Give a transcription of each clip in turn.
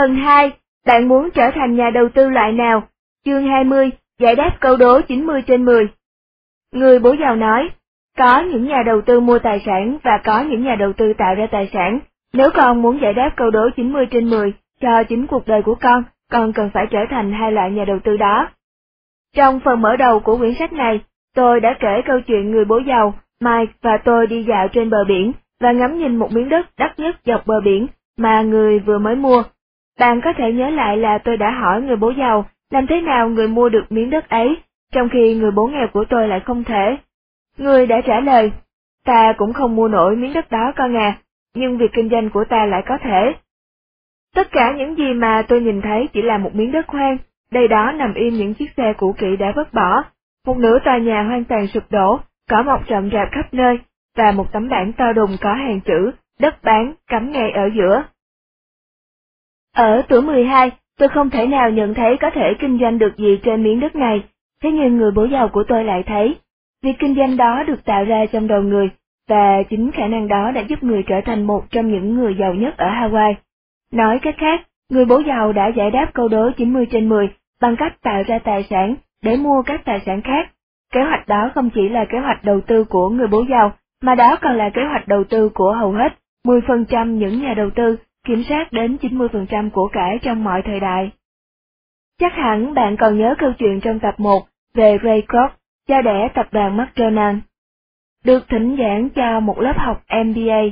Phần 2, bạn muốn trở thành nhà đầu tư loại nào? Chương 20, giải đáp câu đố 90 trên 10. Người bố giàu nói, có những nhà đầu tư mua tài sản và có những nhà đầu tư tạo ra tài sản. Nếu con muốn giải đáp câu đố 90 trên 10 cho chính cuộc đời của con, con cần phải trở thành hai loại nhà đầu tư đó. Trong phần mở đầu của quyển sách này, tôi đã kể câu chuyện người bố giàu, Mike và tôi đi dạo trên bờ biển và ngắm nhìn một miếng đất đắt nhất dọc bờ biển mà người vừa mới mua. Bạn có thể nhớ lại là tôi đã hỏi người bố giàu làm thế nào người mua được miếng đất ấy, trong khi người bố nghèo của tôi lại không thể. Người đã trả lời, ta cũng không mua nổi miếng đất đó con à, nhưng việc kinh doanh của ta lại có thể. Tất cả những gì mà tôi nhìn thấy chỉ là một miếng đất hoang, đây đó nằm im những chiếc xe cũ kỹ đã vứt bỏ, một nửa tòa nhà hoang tàn sụp đổ, cỏ mọc rậm rạp khắp nơi, và một tấm bảng to đùng có hàng chữ, đất bán, cắm ngay ở giữa. Ở tuổi 12, tôi không thể nào nhận thấy có thể kinh doanh được gì trên miếng đất này, thế nhưng người bố giàu của tôi lại thấy. Việc kinh doanh đó được tạo ra trong đầu người, và chính khả năng đó đã giúp người trở thành một trong những người giàu nhất ở Hawaii. Nói cách khác, người bố giàu đã giải đáp câu đố 90 trên 10 bằng cách tạo ra tài sản để mua các tài sản khác. Kế hoạch đó không chỉ là kế hoạch đầu tư của người bố giàu, mà đó còn là kế hoạch đầu tư của hầu hết 10% những nhà đầu tư, kiểm soát đến 90% của cải trong mọi thời đại. Chắc hẳn bạn còn nhớ câu chuyện trong tập 1 về Ray Kroc, cha đẻ tập đoàn McDonald. Được thỉnh giảng cho một lớp học MBA.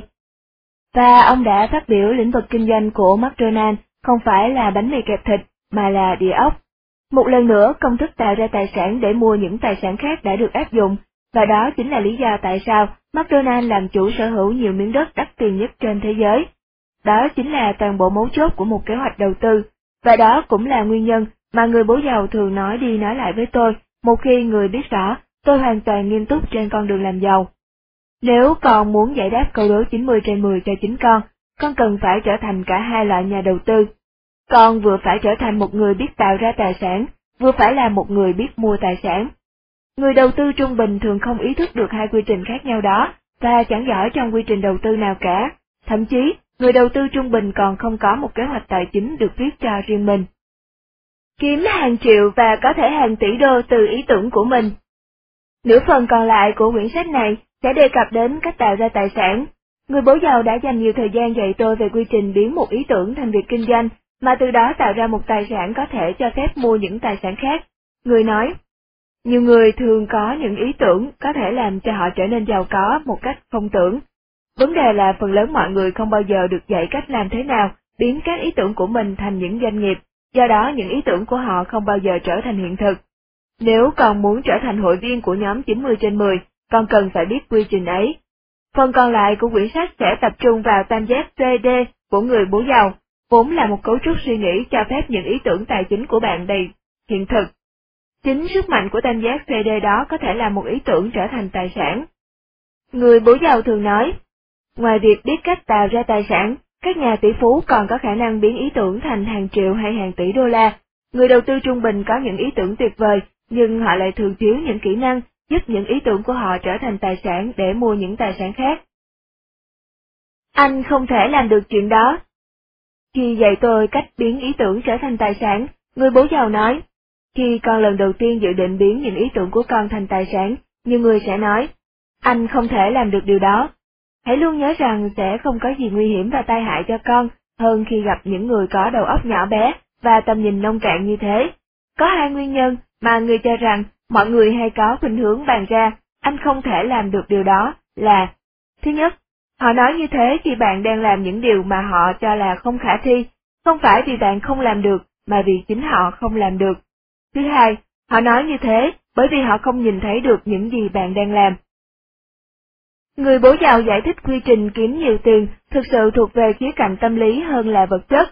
Và ông đã phát biểu lĩnh vực kinh doanh của McDonald không phải là bánh mì kẹp thịt, mà là địa ốc. Một lần nữa, công thức tạo ra tài sản để mua những tài sản khác đã được áp dụng, và đó chính là lý do tại sao McDonald làm chủ sở hữu nhiều miếng đất đắt tiền nhất trên thế giới. Đó chính là toàn bộ mấu chốt của một kế hoạch đầu tư, và đó cũng là nguyên nhân mà người bố giàu thường nói đi nói lại với tôi, một khi người biết rõ tôi hoàn toàn nghiêm túc trên con đường làm giàu. Nếu con muốn giải đáp câu đố 90 trên 10 cho chính con, con cần phải trở thành cả hai loại nhà đầu tư. Con vừa phải trở thành một người biết tạo ra tài sản, vừa phải là một người biết mua tài sản. Người đầu tư trung bình thường không ý thức được hai quy trình khác nhau đó, và chẳng giỏi trong quy trình đầu tư nào cả. Thậm chí, người đầu tư trung bình còn không có một kế hoạch tài chính được viết cho riêng mình. Kiếm hàng triệu và có thể hàng tỷ đô từ ý tưởng của mình. Nửa phần còn lại của quyển sách này sẽ đề cập đến cách tạo ra tài sản. Người bố giàu đã dành nhiều thời gian dạy tôi về quy trình biến một ý tưởng thành việc kinh doanh, mà từ đó tạo ra một tài sản có thể cho phép mua những tài sản khác. Người nói, nhiều người thường có những ý tưởng có thể làm cho họ trở nên giàu có một cách không tưởng. Vấn đề là phần lớn mọi người không bao giờ được dạy cách làm thế nào biến các ý tưởng của mình thành những doanh nghiệp, do đó những ý tưởng của họ không bao giờ trở thành hiện thực. Nếu còn muốn trở thành hội viên của nhóm 90 trên 10, còn cần phải biết quy trình ấy. Phần còn lại của quyển sách sẽ tập trung vào tam giác CD của người bố giàu, vốn là một cấu trúc suy nghĩ cho phép những ý tưởng tài chính của bạn đầy hiện thực. Chính sức mạnh của tam giác CD đó có thể là một ý tưởng trở thành tài sản. Người bố giàu thường nói, ngoài việc biết cách tạo ra tài sản, các nhà tỷ phú còn có khả năng biến ý tưởng thành hàng triệu hay hàng tỷ đô la. Người đầu tư trung bình có những ý tưởng tuyệt vời, nhưng họ lại thường thiếu những kỹ năng giúp những ý tưởng của họ trở thành tài sản để mua những tài sản khác. Anh không thể làm được chuyện đó. Khi dạy tôi cách biến ý tưởng trở thành tài sản, người bố giàu nói, khi con lần đầu tiên dự định biến những ý tưởng của con thành tài sản, nhiều người sẽ nói, anh không thể làm được điều đó. Hãy luôn nhớ rằng sẽ không có gì nguy hiểm và tai hại cho con hơn khi gặp những người có đầu óc nhỏ bé và tầm nhìn nông cạn như thế. Có hai nguyên nhân mà người cho rằng mọi người hay có khuynh hướng bàn ra, anh không thể làm được điều đó là, thứ nhất, họ nói như thế khi bạn đang làm những điều mà họ cho là không khả thi, không phải vì bạn không làm được, mà vì chính họ không làm được. Thứ hai, họ nói như thế bởi vì họ không nhìn thấy được những gì bạn đang làm. Người bố giàu giải thích quy trình kiếm nhiều tiền thực sự thuộc về khía cạnh tâm lý hơn là vật chất.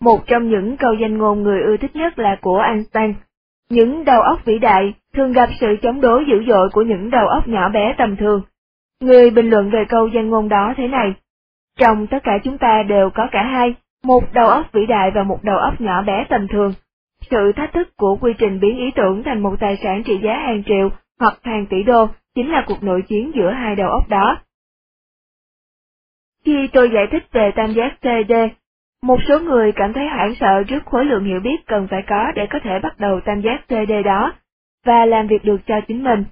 Một trong những câu danh ngôn người ưa thích nhất là của Einstein. Những đầu óc vĩ đại thường gặp sự chống đối dữ dội của những đầu óc nhỏ bé tầm thường. Người bình luận về câu danh ngôn đó thế này. Trong tất cả chúng ta đều có cả hai, một đầu óc vĩ đại và một đầu óc nhỏ bé tầm thường. Sự thách thức của quy trình biến ý tưởng thành một tài sản trị giá hàng triệu hoặc hàng tỷ đô chính là cuộc nội chiến giữa hai đầu óc đó. Khi tôi giải thích về tam giác CD, Một số người cảm thấy hoảng sợ trước khối lượng hiểu biết cần phải có để có thể bắt đầu tam giác CD đó, và làm việc được cho chính mình.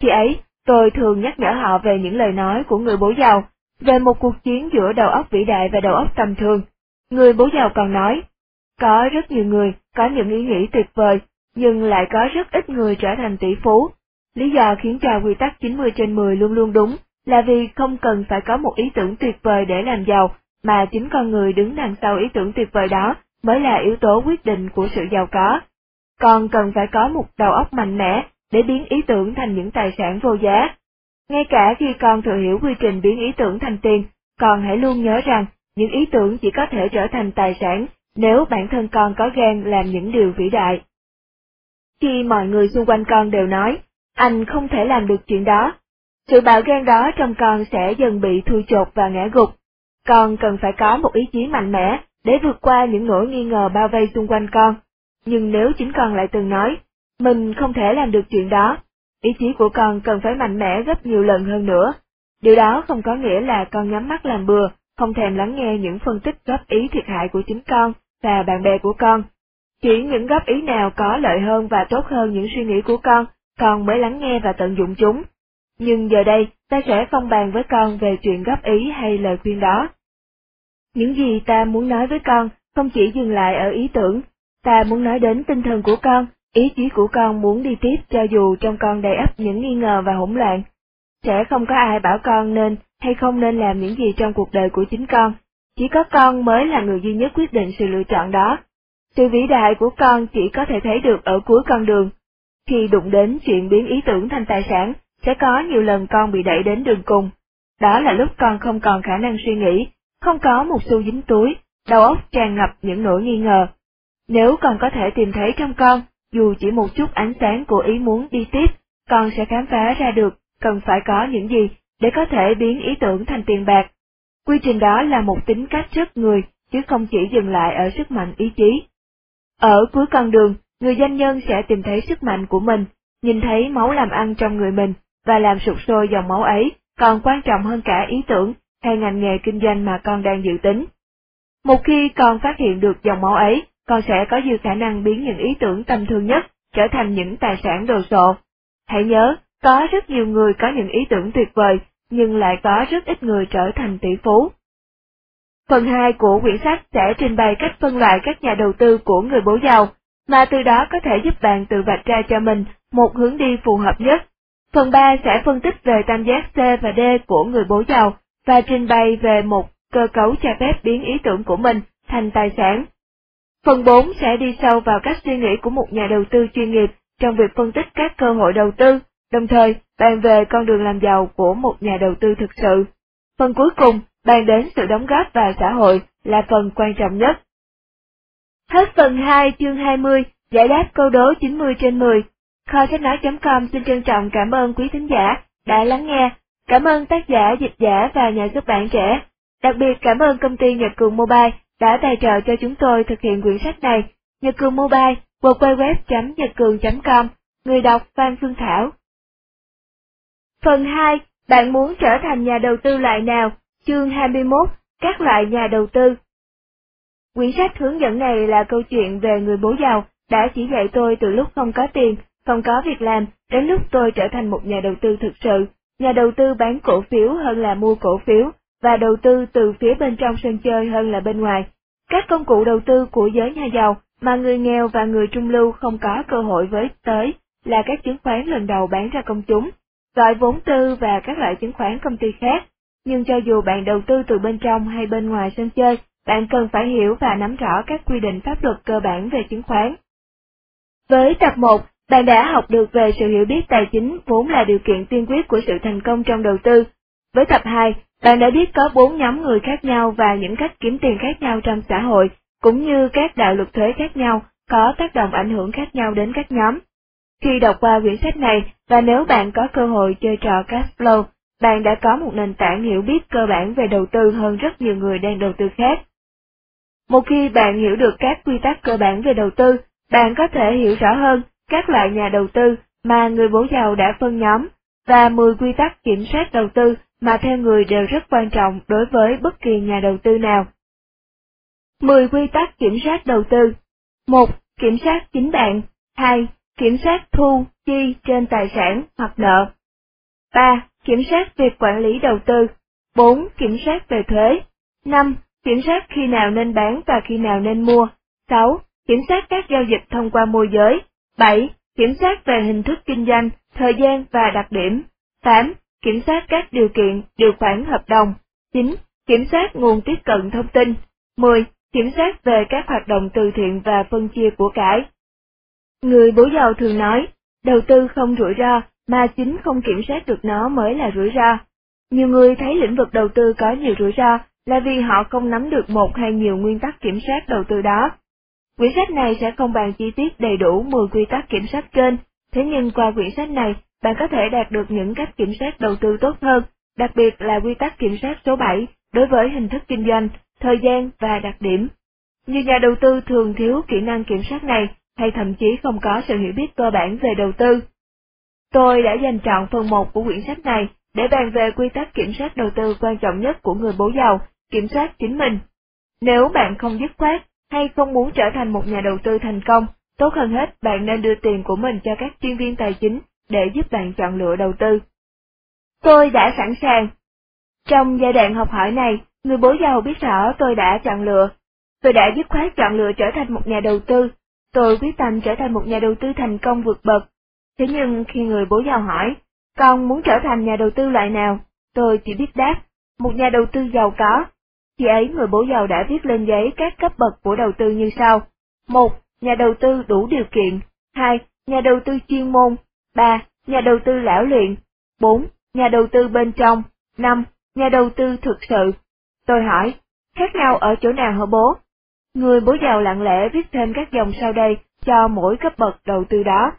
Khi ấy, tôi thường nhắc nhở họ về những lời nói của người bố giàu, về một cuộc chiến giữa đầu óc vĩ đại và đầu óc tầm thường. Người bố giàu còn nói, có rất nhiều người có những ý nghĩ tuyệt vời, nhưng lại có rất ít người trở thành tỷ phú. Lý do khiến cho quy tắc 90 trên 10 luôn luôn đúng là vì không cần phải có một ý tưởng tuyệt vời để làm giàu, mà chính con người đứng đằng sau ý tưởng tuyệt vời đó mới là yếu tố quyết định của sự giàu có. Còn cần phải có một đầu óc mạnh mẽ để biến ý tưởng thành những tài sản vô giá. Ngay cả khi con thừa hiểu quy trình biến ý tưởng thành tiền, con hãy luôn nhớ rằng những ý tưởng chỉ có thể trở thành tài sản nếu bản thân con có gan làm những điều vĩ đại. Khi mọi người xung quanh con đều nói, anh không thể làm được chuyện đó, sự bạo gan đó trong con sẽ dần bị thui chột và ngã gục. Con cần phải có một ý chí mạnh mẽ để vượt qua những nỗi nghi ngờ bao vây xung quanh con. Nhưng nếu chính con lại từng nói, mình không thể làm được chuyện đó, ý chí của con cần phải mạnh mẽ gấp nhiều lần hơn nữa. Điều đó không có nghĩa là con nhắm mắt làm bừa, không thèm lắng nghe những phân tích góp ý thiệt hại của chính con và bạn bè của con. Chỉ những góp ý nào có lợi hơn và tốt hơn những suy nghĩ của con, con mới lắng nghe và tận dụng chúng. Nhưng giờ đây, ta sẽ không bàn với con về chuyện góp ý hay lời khuyên đó. Những gì ta muốn nói với con không chỉ dừng lại ở ý tưởng, ta muốn nói đến tinh thần của con, ý chí của con muốn đi tiếp cho dù trong con đầy ắp những nghi ngờ và hỗn loạn. Sẽ không có ai bảo con nên hay không nên làm những gì trong cuộc đời của chính con, chỉ có con mới là người duy nhất quyết định sự lựa chọn đó. Sự vĩ đại của con chỉ có thể thấy được ở cuối con đường. Khi đụng đến chuyện biến ý tưởng thành tài sản, sẽ có nhiều lần con bị đẩy đến đường cùng. Đó là lúc con không còn khả năng suy nghĩ, không có một xu dính túi, đầu óc tràn ngập những nỗi nghi ngờ. Nếu con có thể tìm thấy trong con, dù chỉ một chút ánh sáng của ý muốn đi tiếp, con sẽ khám phá ra được cần phải có những gì để có thể biến ý tưởng thành tiền bạc. Quy trình đó là một tính cách rất người, chứ không chỉ dừng lại ở sức mạnh ý chí. Ở cuối con đường, người doanh nhân sẽ tìm thấy sức mạnh của mình, nhìn thấy máu làm ăn trong người mình, và làm sụp sôi dòng máu ấy còn quan trọng hơn cả ý tưởng hay ngành nghề kinh doanh mà con đang dự tính. Một khi con phát hiện được dòng máu ấy, con sẽ có dư khả năng biến những ý tưởng tầm thường nhất trở thành những tài sản đồ sộ. Hãy nhớ, có rất nhiều người có những ý tưởng tuyệt vời, nhưng lại có rất ít người trở thành tỷ phú. Phần 2 của quyển sách sẽ trình bày cách phân loại các nhà đầu tư của người bố giàu, mà từ đó có thể giúp bạn tự vạch ra cho mình một hướng đi phù hợp nhất Phần 3 sẽ phân tích về tam giác C và D của người bố giàu và trình bày về một cơ cấu cho phép biến ý tưởng của mình thành tài sản. Phần 4 sẽ đi sâu vào các suy nghĩ của một nhà đầu tư chuyên nghiệp trong việc phân tích các cơ hội đầu tư, đồng thời bàn về con đường làm giàu của một nhà đầu tư thực sự. Phần cuối cùng bàn đến sự đóng góp vào xã hội là phần quan trọng nhất. Hết phần 2 chương 20, giải đáp câu đố 90 trên 10 Kho sách nói.com xin trân trọng cảm ơn quý thính giả đã lắng nghe. Cảm ơn tác giả, dịch giả và nhà xuất bản trẻ. Đặc biệt cảm ơn công ty Nhật Cường Mobile đã tài trợ cho chúng tôi thực hiện quyển sách này. Nhật Cường Mobile, www.nhậtcường.com, người đọc Phan Phương Thảo. Phần 2, bạn muốn trở thành nhà đầu tư loại nào? Chương 21, các loại nhà đầu tư. Quyển sách hướng dẫn này là câu chuyện về người bố giàu đã chỉ dạy tôi từ lúc không có tiền không có việc làm, đến lúc tôi trở thành một nhà đầu tư thực sự, nhà đầu tư bán cổ phiếu hơn là mua cổ phiếu, và đầu tư từ phía bên trong sân chơi hơn là bên ngoài. Các công cụ đầu tư của giới nhà giàu mà người nghèo và người trung lưu không có cơ hội với tới là các chứng khoán lần đầu bán ra công chúng, gọi vốn tư và các loại chứng khoán công ty khác. Nhưng cho dù bạn đầu tư từ bên trong hay bên ngoài sân chơi, bạn cần phải hiểu và nắm rõ các quy định pháp luật cơ bản về chứng khoán. Với tập 1, bạn đã học được về sự hiểu biết tài chính vốn là điều kiện tiên quyết của sự thành công trong đầu tư. Với tập 2, bạn đã biết có bốn nhóm người khác nhau và những cách kiếm tiền khác nhau trong xã hội, cũng như các đạo luật thuế khác nhau có tác động ảnh hưởng khác nhau đến các nhóm. Khi đọc qua quyển sách này, và nếu bạn có cơ hội chơi trò cash flow, bạn đã có một nền tảng hiểu biết cơ bản về đầu tư hơn rất nhiều người đang đầu tư khác. Một khi bạn hiểu được các quy tắc cơ bản về đầu tư, bạn có thể hiểu rõ hơn các loại nhà đầu tư mà người bố giàu đã phân nhóm, và 10 quy tắc kiểm soát đầu tư mà theo người đều rất quan trọng đối với bất kỳ nhà đầu tư nào. 10 quy tắc kiểm soát đầu tư. 1. Kiểm soát chính bạn. 2. Kiểm soát thu, chi trên tài sản hoặc nợ. 3. Kiểm soát việc quản lý đầu tư. 4. Kiểm soát về thuế. 5. Kiểm soát khi nào nên bán và khi nào nên mua. 6. Kiểm soát các giao dịch thông qua môi giới. 7. Kiểm soát về hình thức kinh doanh, thời gian và đặc điểm. 8. Kiểm soát các điều kiện, điều khoản hợp đồng. 9. Kiểm soát nguồn tiếp cận thông tin. 10. Kiểm soát về các hoạt động từ thiện và phân chia của cải. Người bố giàu thường nói, đầu tư không rủi ro, mà chính không kiểm soát được nó mới là rủi ro. Nhiều người thấy lĩnh vực đầu tư có nhiều rủi ro là vì họ không nắm được một hay nhiều nguyên tắc kiểm soát đầu tư đó. Quyển sách này sẽ không bàn chi tiết đầy đủ 10 quy tắc kiểm soát trên, thế nhưng qua quyển sách này, bạn có thể đạt được những cách kiểm soát đầu tư tốt hơn, đặc biệt là quy tắc kiểm soát số 7 đối với hình thức kinh doanh, thời gian và đặc điểm. Nhiều nhà đầu tư thường thiếu kỹ năng kiểm soát này, hay thậm chí không có sự hiểu biết cơ bản về đầu tư. Tôi đã dành chọn phần 1 của quyển sách này để bàn về quy tắc kiểm soát đầu tư quan trọng nhất của người bố giàu, kiểm soát chính mình. Nếu bạn không dứt khoát hay không muốn trở thành một nhà đầu tư thành công, tốt hơn hết bạn nên đưa tiền của mình cho các chuyên viên tài chính để giúp bạn chọn lựa đầu tư. Tôi đã sẵn sàng. Trong giai đoạn học hỏi này, người bố giàu biết rõ tôi đã chọn lựa. Tôi đã dứt khoát chọn lựa trở thành một nhà đầu tư. Tôi quyết tâm trở thành một nhà đầu tư thành công vượt bậc. Thế nhưng khi người bố giàu hỏi, con muốn trở thành nhà đầu tư loại nào? Tôi chỉ biết đáp, một nhà đầu tư giàu có. Khi ấy người bố giàu đã viết lên giấy các cấp bậc của đầu tư như sau. một Nhà đầu tư đủ điều kiện. 2. Nhà đầu tư chuyên môn. 3. Nhà đầu tư lão luyện. 4. Nhà đầu tư bên trong. 5. Nhà đầu tư thực sự. Tôi hỏi, khác nhau ở chỗ nào hả bố? Người bố giàu lặng lẽ viết thêm các dòng sau đây cho mỗi cấp bậc đầu tư đó.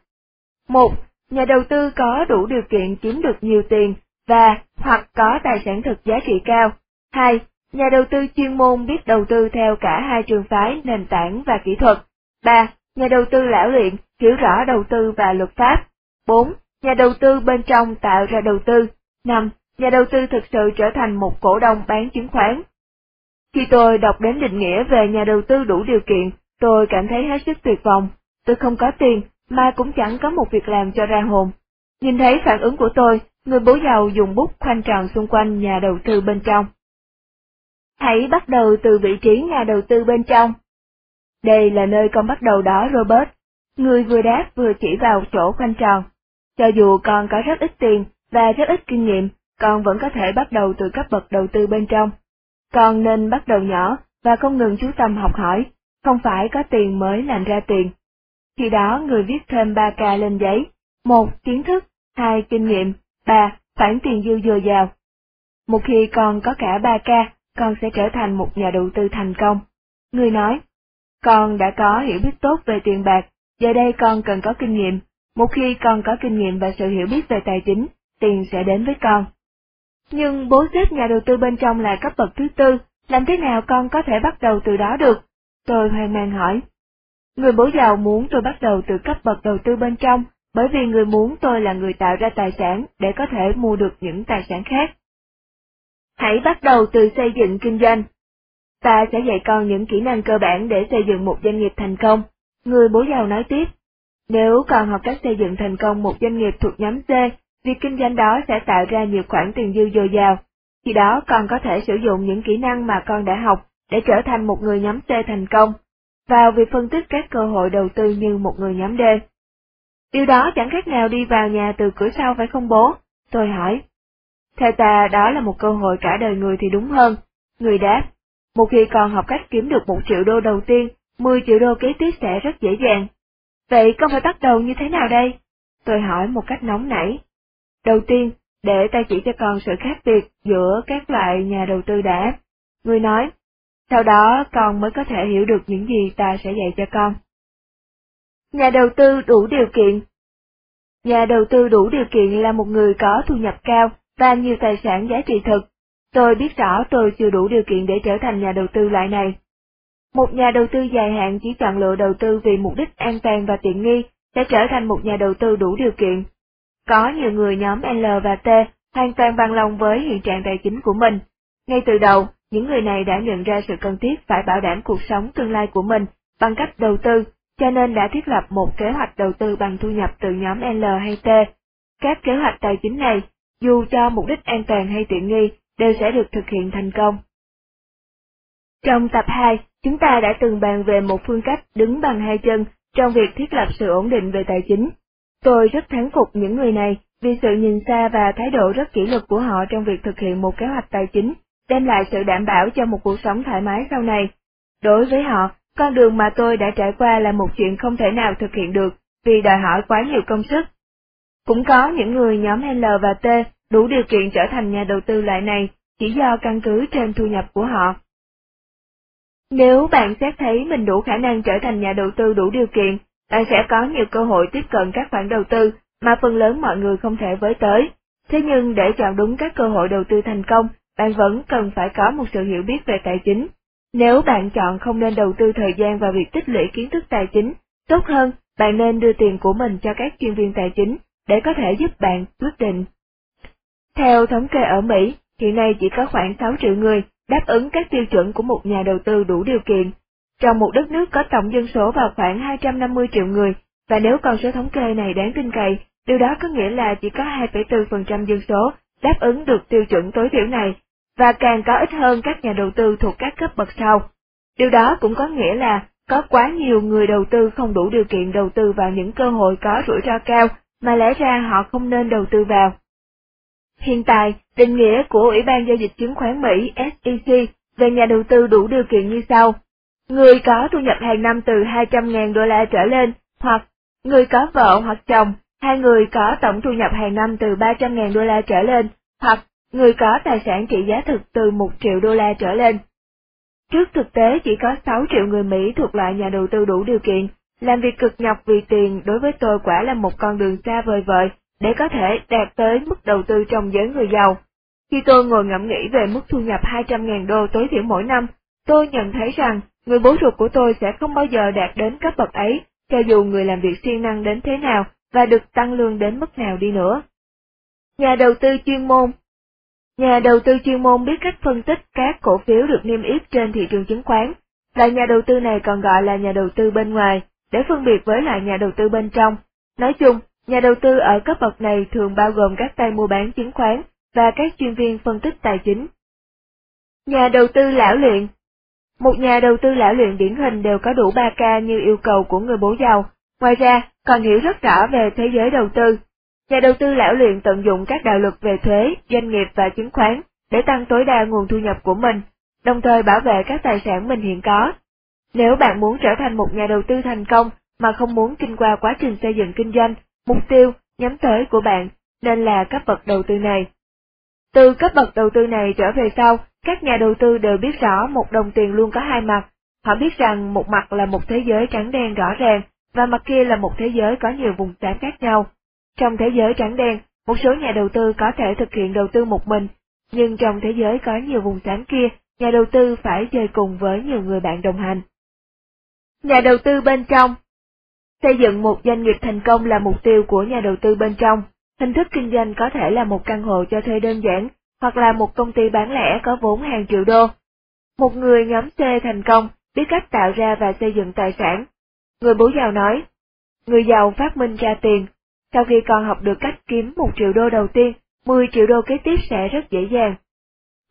1. Nhà đầu tư có đủ điều kiện kiếm được nhiều tiền và hoặc có tài sản thực giá trị cao. 2. Nhà đầu tư chuyên môn biết đầu tư theo cả hai trường phái nền tảng và kỹ thuật. 3. Nhà đầu tư lão luyện, hiểu rõ đầu tư và luật pháp. 4. Nhà đầu tư bên trong tạo ra đầu tư. 5. Nhà đầu tư thực sự trở thành một cổ đông bán chứng khoán. Khi tôi đọc đến định nghĩa về nhà đầu tư đủ điều kiện, tôi cảm thấy hết sức tuyệt vọng. Tôi không có tiền, mà cũng chẳng có một việc làm cho ra hồn. Nhìn thấy phản ứng của tôi, người bố giàu dùng bút khoanh tròn xung quanh nhà đầu tư bên trong. Hãy bắt đầu từ vị trí nhà đầu tư bên trong. Đây là nơi con bắt đầu đó Robert. Người vừa đáp vừa chỉ vào chỗ khoanh tròn. Cho dù con có rất ít tiền và rất ít kinh nghiệm, con vẫn có thể bắt đầu từ cấp bậc đầu tư bên trong. Con nên bắt đầu nhỏ và không ngừng chú tâm học hỏi, không phải có tiền mới làm ra tiền. Khi đó người viết thêm 3K lên giấy, một kiến thức, hai kinh nghiệm, ba khoản tiền dư dồi dào. Một khi con có cả 3K con sẽ trở thành một nhà đầu tư thành công. Người nói, con đã có hiểu biết tốt về tiền bạc, giờ đây con cần có kinh nghiệm. Một khi con có kinh nghiệm và sự hiểu biết về tài chính, tiền sẽ đến với con. Nhưng bố xếp nhà đầu tư bên trong là cấp bậc thứ tư, làm thế nào con có thể bắt đầu từ đó được? Tôi hoang mang hỏi. Người bố giàu muốn tôi bắt đầu từ cấp bậc đầu tư bên trong, bởi vì người muốn tôi là người tạo ra tài sản để có thể mua được những tài sản khác. Hãy bắt đầu từ xây dựng kinh doanh. Ta sẽ dạy con những kỹ năng cơ bản để xây dựng một doanh nghiệp thành công. Người bố giàu nói tiếp. Nếu con học cách xây dựng thành công một doanh nghiệp thuộc nhóm C, việc kinh doanh đó sẽ tạo ra nhiều khoản tiền dư dồi dào. Khi đó con có thể sử dụng những kỹ năng mà con đã học để trở thành một người nhóm C thành công, vào việc phân tích các cơ hội đầu tư như một người nhóm D. Điều đó chẳng khác nào đi vào nhà từ cửa sau phải không bố? Tôi hỏi. Theo ta đó là một cơ hội cả đời người thì đúng hơn. Người đáp, một khi còn học cách kiếm được một triệu đô đầu tiên, 10 triệu đô kế tiếp sẽ rất dễ dàng. Vậy con phải bắt đầu như thế nào đây? Tôi hỏi một cách nóng nảy. Đầu tiên, để ta chỉ cho con sự khác biệt giữa các loại nhà đầu tư đã. Người nói, sau đó con mới có thể hiểu được những gì ta sẽ dạy cho con. Nhà đầu tư đủ điều kiện Nhà đầu tư đủ điều kiện là một người có thu nhập cao và nhiều tài sản giá trị thực. Tôi biết rõ tôi chưa đủ điều kiện để trở thành nhà đầu tư loại này. Một nhà đầu tư dài hạn chỉ chọn lựa đầu tư vì mục đích an toàn và tiện nghi sẽ trở thành một nhà đầu tư đủ điều kiện. Có nhiều người nhóm L và T hoàn toàn bằng lòng với hiện trạng tài chính của mình. Ngay từ đầu, những người này đã nhận ra sự cần thiết phải bảo đảm cuộc sống tương lai của mình bằng cách đầu tư, cho nên đã thiết lập một kế hoạch đầu tư bằng thu nhập từ nhóm L hay T. Các kế hoạch tài chính này, dù cho mục đích an toàn hay tiện nghi, đều sẽ được thực hiện thành công. Trong tập 2, chúng ta đã từng bàn về một phương cách đứng bằng hai chân trong việc thiết lập sự ổn định về tài chính. Tôi rất thán phục những người này vì sự nhìn xa và thái độ rất kỷ luật của họ trong việc thực hiện một kế hoạch tài chính, đem lại sự đảm bảo cho một cuộc sống thoải mái sau này. Đối với họ, con đường mà tôi đã trải qua là một chuyện không thể nào thực hiện được, vì đòi hỏi quá nhiều công sức. Cũng có những người nhóm L và T đủ điều kiện trở thành nhà đầu tư loại này, chỉ do căn cứ trên thu nhập của họ. Nếu bạn xét thấy mình đủ khả năng trở thành nhà đầu tư đủ điều kiện, bạn sẽ có nhiều cơ hội tiếp cận các khoản đầu tư mà phần lớn mọi người không thể với tới. Thế nhưng để chọn đúng các cơ hội đầu tư thành công, bạn vẫn cần phải có một sự hiểu biết về tài chính. Nếu bạn chọn không nên đầu tư thời gian vào việc tích lũy kiến thức tài chính, tốt hơn, bạn nên đưa tiền của mình cho các chuyên viên tài chính, để có thể giúp bạn quyết định. Theo thống kê ở Mỹ, hiện nay chỉ có khoảng 6 triệu người đáp ứng các tiêu chuẩn của một nhà đầu tư đủ điều kiện. Trong một đất nước có tổng dân số vào khoảng 250 triệu người, và nếu con số thống kê này đáng tin cậy, điều đó có nghĩa là chỉ có 2,4% dân số đáp ứng được tiêu chuẩn tối thiểu này, và càng có ít hơn các nhà đầu tư thuộc các cấp bậc sau. Điều đó cũng có nghĩa là có quá nhiều người đầu tư không đủ điều kiện đầu tư vào những cơ hội có rủi ro cao mà lẽ ra họ không nên đầu tư vào. Hiện tại, định nghĩa của Ủy ban Giao dịch Chứng khoán Mỹ SEC về nhà đầu tư đủ điều kiện như sau. Người có thu nhập hàng năm từ 200.000 đô la trở lên, hoặc người có vợ hoặc chồng, hai người có tổng thu nhập hàng năm từ 300.000 đô la trở lên, hoặc người có tài sản trị giá thực từ 1 triệu đô la trở lên. Trước thực tế chỉ có 6 triệu người Mỹ thuộc loại nhà đầu tư đủ điều kiện, làm việc cực nhọc vì tiền đối với tôi quả là một con đường xa vời vợi, để có thể đạt tới mức đầu tư trong giới người giàu. Khi tôi ngồi ngẫm nghĩ về mức thu nhập 200.000 đô tối thiểu mỗi năm, tôi nhận thấy rằng người bố ruột của tôi sẽ không bao giờ đạt đến cấp bậc ấy, cho dù người làm việc siêng năng đến thế nào và được tăng lương đến mức nào đi nữa. Nhà đầu tư chuyên môn Nhà đầu tư chuyên môn biết cách phân tích các cổ phiếu được niêm yết trên thị trường chứng khoán. Loại nhà đầu tư này còn gọi là nhà đầu tư bên ngoài, để phân biệt với loại nhà đầu tư bên trong. Nói chung, nhà đầu tư ở cấp bậc này thường bao gồm các tay mua bán chứng khoán và các chuyên viên phân tích tài chính. Nhà đầu tư lão luyện Một nhà đầu tư lão luyện điển hình đều có đủ 3K như yêu cầu của người bố giàu, ngoài ra còn hiểu rất rõ về thế giới đầu tư. Nhà đầu tư lão luyện tận dụng các đạo luật về thuế, doanh nghiệp và chứng khoán để tăng tối đa nguồn thu nhập của mình, đồng thời bảo vệ các tài sản mình hiện có. Nếu bạn muốn trở thành một nhà đầu tư thành công mà không muốn kinh qua quá trình xây dựng kinh doanh, mục tiêu, nhắm tới của bạn nên là cấp bậc đầu tư này. Từ cấp bậc đầu tư này trở về sau, các nhà đầu tư đều biết rõ một đồng tiền luôn có hai mặt. Họ biết rằng một mặt là một thế giới trắng đen rõ ràng, và mặt kia là một thế giới có nhiều vùng xám khác nhau. Trong thế giới trắng đen, một số nhà đầu tư có thể thực hiện đầu tư một mình, nhưng trong thế giới có nhiều vùng xám kia, nhà đầu tư phải chơi cùng với nhiều người bạn đồng hành. Nhà đầu tư bên trong Xây dựng một doanh nghiệp thành công là mục tiêu của nhà đầu tư bên trong. Hình thức kinh doanh có thể là một căn hộ cho thuê đơn giản, hoặc là một công ty bán lẻ có vốn hàng triệu đô. Một người nhóm C thành công, biết cách tạo ra và xây dựng tài sản. Người bố giàu nói, người giàu phát minh ra tiền, sau khi còn học được cách kiếm một triệu đô đầu tiên, 10 triệu đô kế tiếp sẽ rất dễ dàng.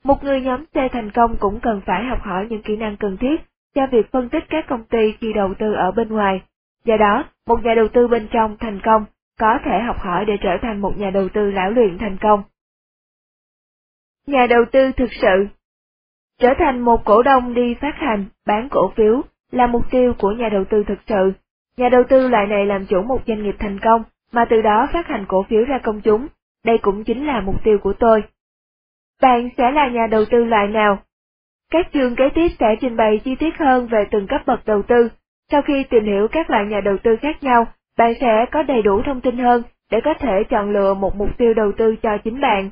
Một người nhóm C thành công cũng cần phải học hỏi những kỹ năng cần thiết cho việc phân tích các công ty khi đầu tư ở bên ngoài. Do đó, một nhà đầu tư bên trong thành công có thể học hỏi để trở thành một nhà đầu tư lão luyện thành công. Nhà đầu tư thực sự Trở thành một cổ đông đi phát hành, bán cổ phiếu là mục tiêu của nhà đầu tư thực sự. Nhà đầu tư loại này làm chủ một doanh nghiệp thành công, mà từ đó phát hành cổ phiếu ra công chúng, đây cũng chính là mục tiêu của tôi. Bạn sẽ là nhà đầu tư loại nào? Các chương kế tiếp sẽ trình bày chi tiết hơn về từng cấp bậc đầu tư. Sau khi tìm hiểu các loại nhà đầu tư khác nhau, bạn sẽ có đầy đủ thông tin hơn để có thể chọn lựa một mục tiêu đầu tư cho chính bạn.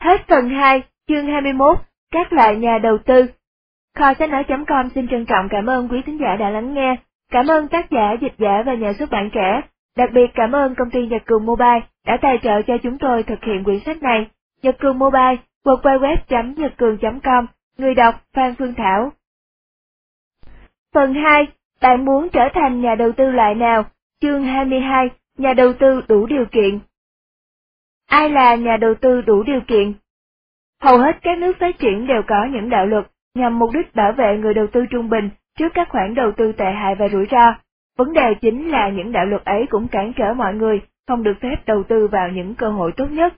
Hết phần 2, chương 21, các loại nhà đầu tư. Kho sách nói.com xin trân trọng cảm ơn quý thính giả đã lắng nghe. Cảm ơn tác giả, dịch giả và nhà xuất bản trẻ. Đặc biệt cảm ơn công ty Nhật Cường Mobile đã tài trợ cho chúng tôi thực hiện quyển sách này. Nhật Cường Mobile, www.nhậtcường.com Người đọc Phan Phương Thảo Phần 2. Bạn muốn trở thành nhà đầu tư loại nào? Chương 22. Nhà đầu tư đủ điều kiện Ai là nhà đầu tư đủ điều kiện? Hầu hết các nước phát triển đều có những đạo luật nhằm mục đích bảo vệ người đầu tư trung bình trước các khoản đầu tư tệ hại và rủi ro. Vấn đề chính là những đạo luật ấy cũng cản trở mọi người không được phép đầu tư vào những cơ hội tốt nhất.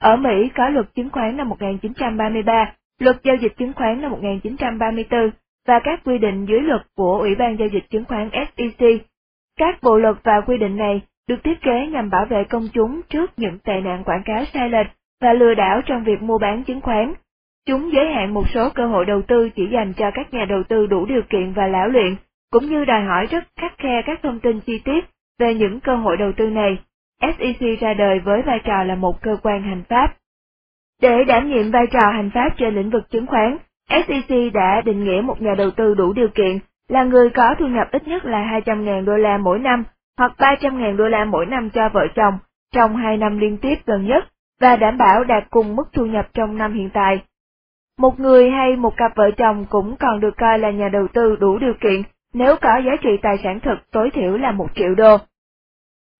Ở Mỹ có luật chứng khoán năm 1933, luật giao dịch chứng khoán năm 1934 và các quy định dưới luật của Ủy ban Giao dịch Chứng khoán SEC. Các bộ luật và quy định này được thiết kế nhằm bảo vệ công chúng trước những tệ nạn quảng cáo sai lệch và lừa đảo trong việc mua bán chứng khoán. Chúng giới hạn một số cơ hội đầu tư chỉ dành cho các nhà đầu tư đủ điều kiện và lão luyện, cũng như đòi hỏi rất khắc khe các thông tin chi tiết về những cơ hội đầu tư này. SEC ra đời với vai trò là một cơ quan hành pháp. Để đảm nhiệm vai trò hành pháp trên lĩnh vực chứng khoán, SEC đã định nghĩa một nhà đầu tư đủ điều kiện là người có thu nhập ít nhất là 200.000 đô la mỗi năm hoặc 300.000 đô la mỗi năm cho vợ chồng trong hai năm liên tiếp gần nhất và đảm bảo đạt cùng mức thu nhập trong năm hiện tại. Một người hay một cặp vợ chồng cũng còn được coi là nhà đầu tư đủ điều kiện nếu có giá trị tài sản thực tối thiểu là một triệu đô.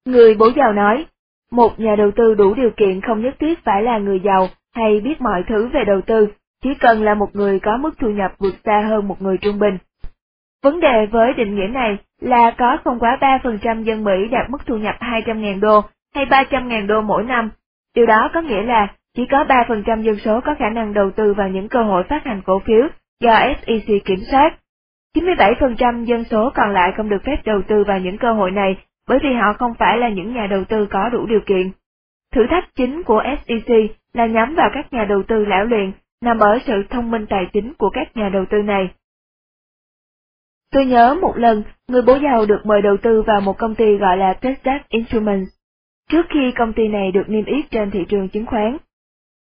Người bố giàu nói, một nhà đầu tư đủ điều kiện không nhất thiết phải là người giàu hay biết mọi thứ về đầu tư, chỉ cần là một người có mức thu nhập vượt xa hơn một người trung bình. Vấn đề với định nghĩa này là có không quá 3% dân Mỹ đạt mức thu nhập 200.000 đô hay 300.000 đô mỗi năm. Điều đó có nghĩa là chỉ có 3% dân số có khả năng đầu tư vào những cơ hội phát hành cổ phiếu do SEC kiểm soát. 97% dân số còn lại không được phép đầu tư vào những cơ hội này bởi vì họ không phải là những nhà đầu tư có đủ điều kiện. Thử thách chính của SEC là nhắm vào các nhà đầu tư lão luyện, nằm ở sự thông minh tài chính của các nhà đầu tư này. Tôi nhớ một lần, người bố giàu được mời đầu tư vào một công ty gọi là Texas Instruments, trước khi công ty này được niêm yết trên thị trường chứng khoán.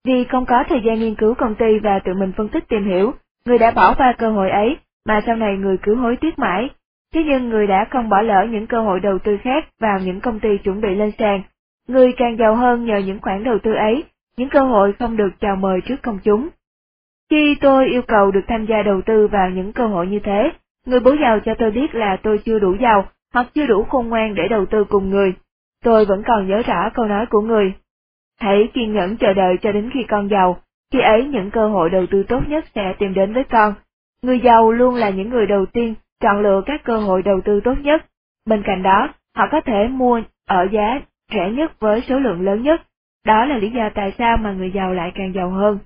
Vì không có thời gian nghiên cứu công ty và tự mình phân tích tìm hiểu, người đã bỏ qua cơ hội ấy, mà sau này người cứ hối tiếc mãi. Thế nhưng người đã không bỏ lỡ những cơ hội đầu tư khác vào những công ty chuẩn bị lên sàn. Người càng giàu hơn nhờ những khoản đầu tư ấy, những cơ hội không được chào mời trước công chúng. Khi tôi yêu cầu được tham gia đầu tư vào những cơ hội như thế, người bố giàu cho tôi biết là tôi chưa đủ giàu hoặc chưa đủ khôn ngoan để đầu tư cùng người. Tôi vẫn còn nhớ rõ câu nói của người. Hãy kiên nhẫn chờ đợi cho đến khi con giàu, khi ấy những cơ hội đầu tư tốt nhất sẽ tìm đến với con. Người giàu luôn là những người đầu tiên chọn lựa các cơ hội đầu tư tốt nhất. Bên cạnh đó, họ có thể mua ở giá rẻ nhất với số lượng lớn nhất. Đó là lý do tại sao mà người giàu lại càng giàu hơn.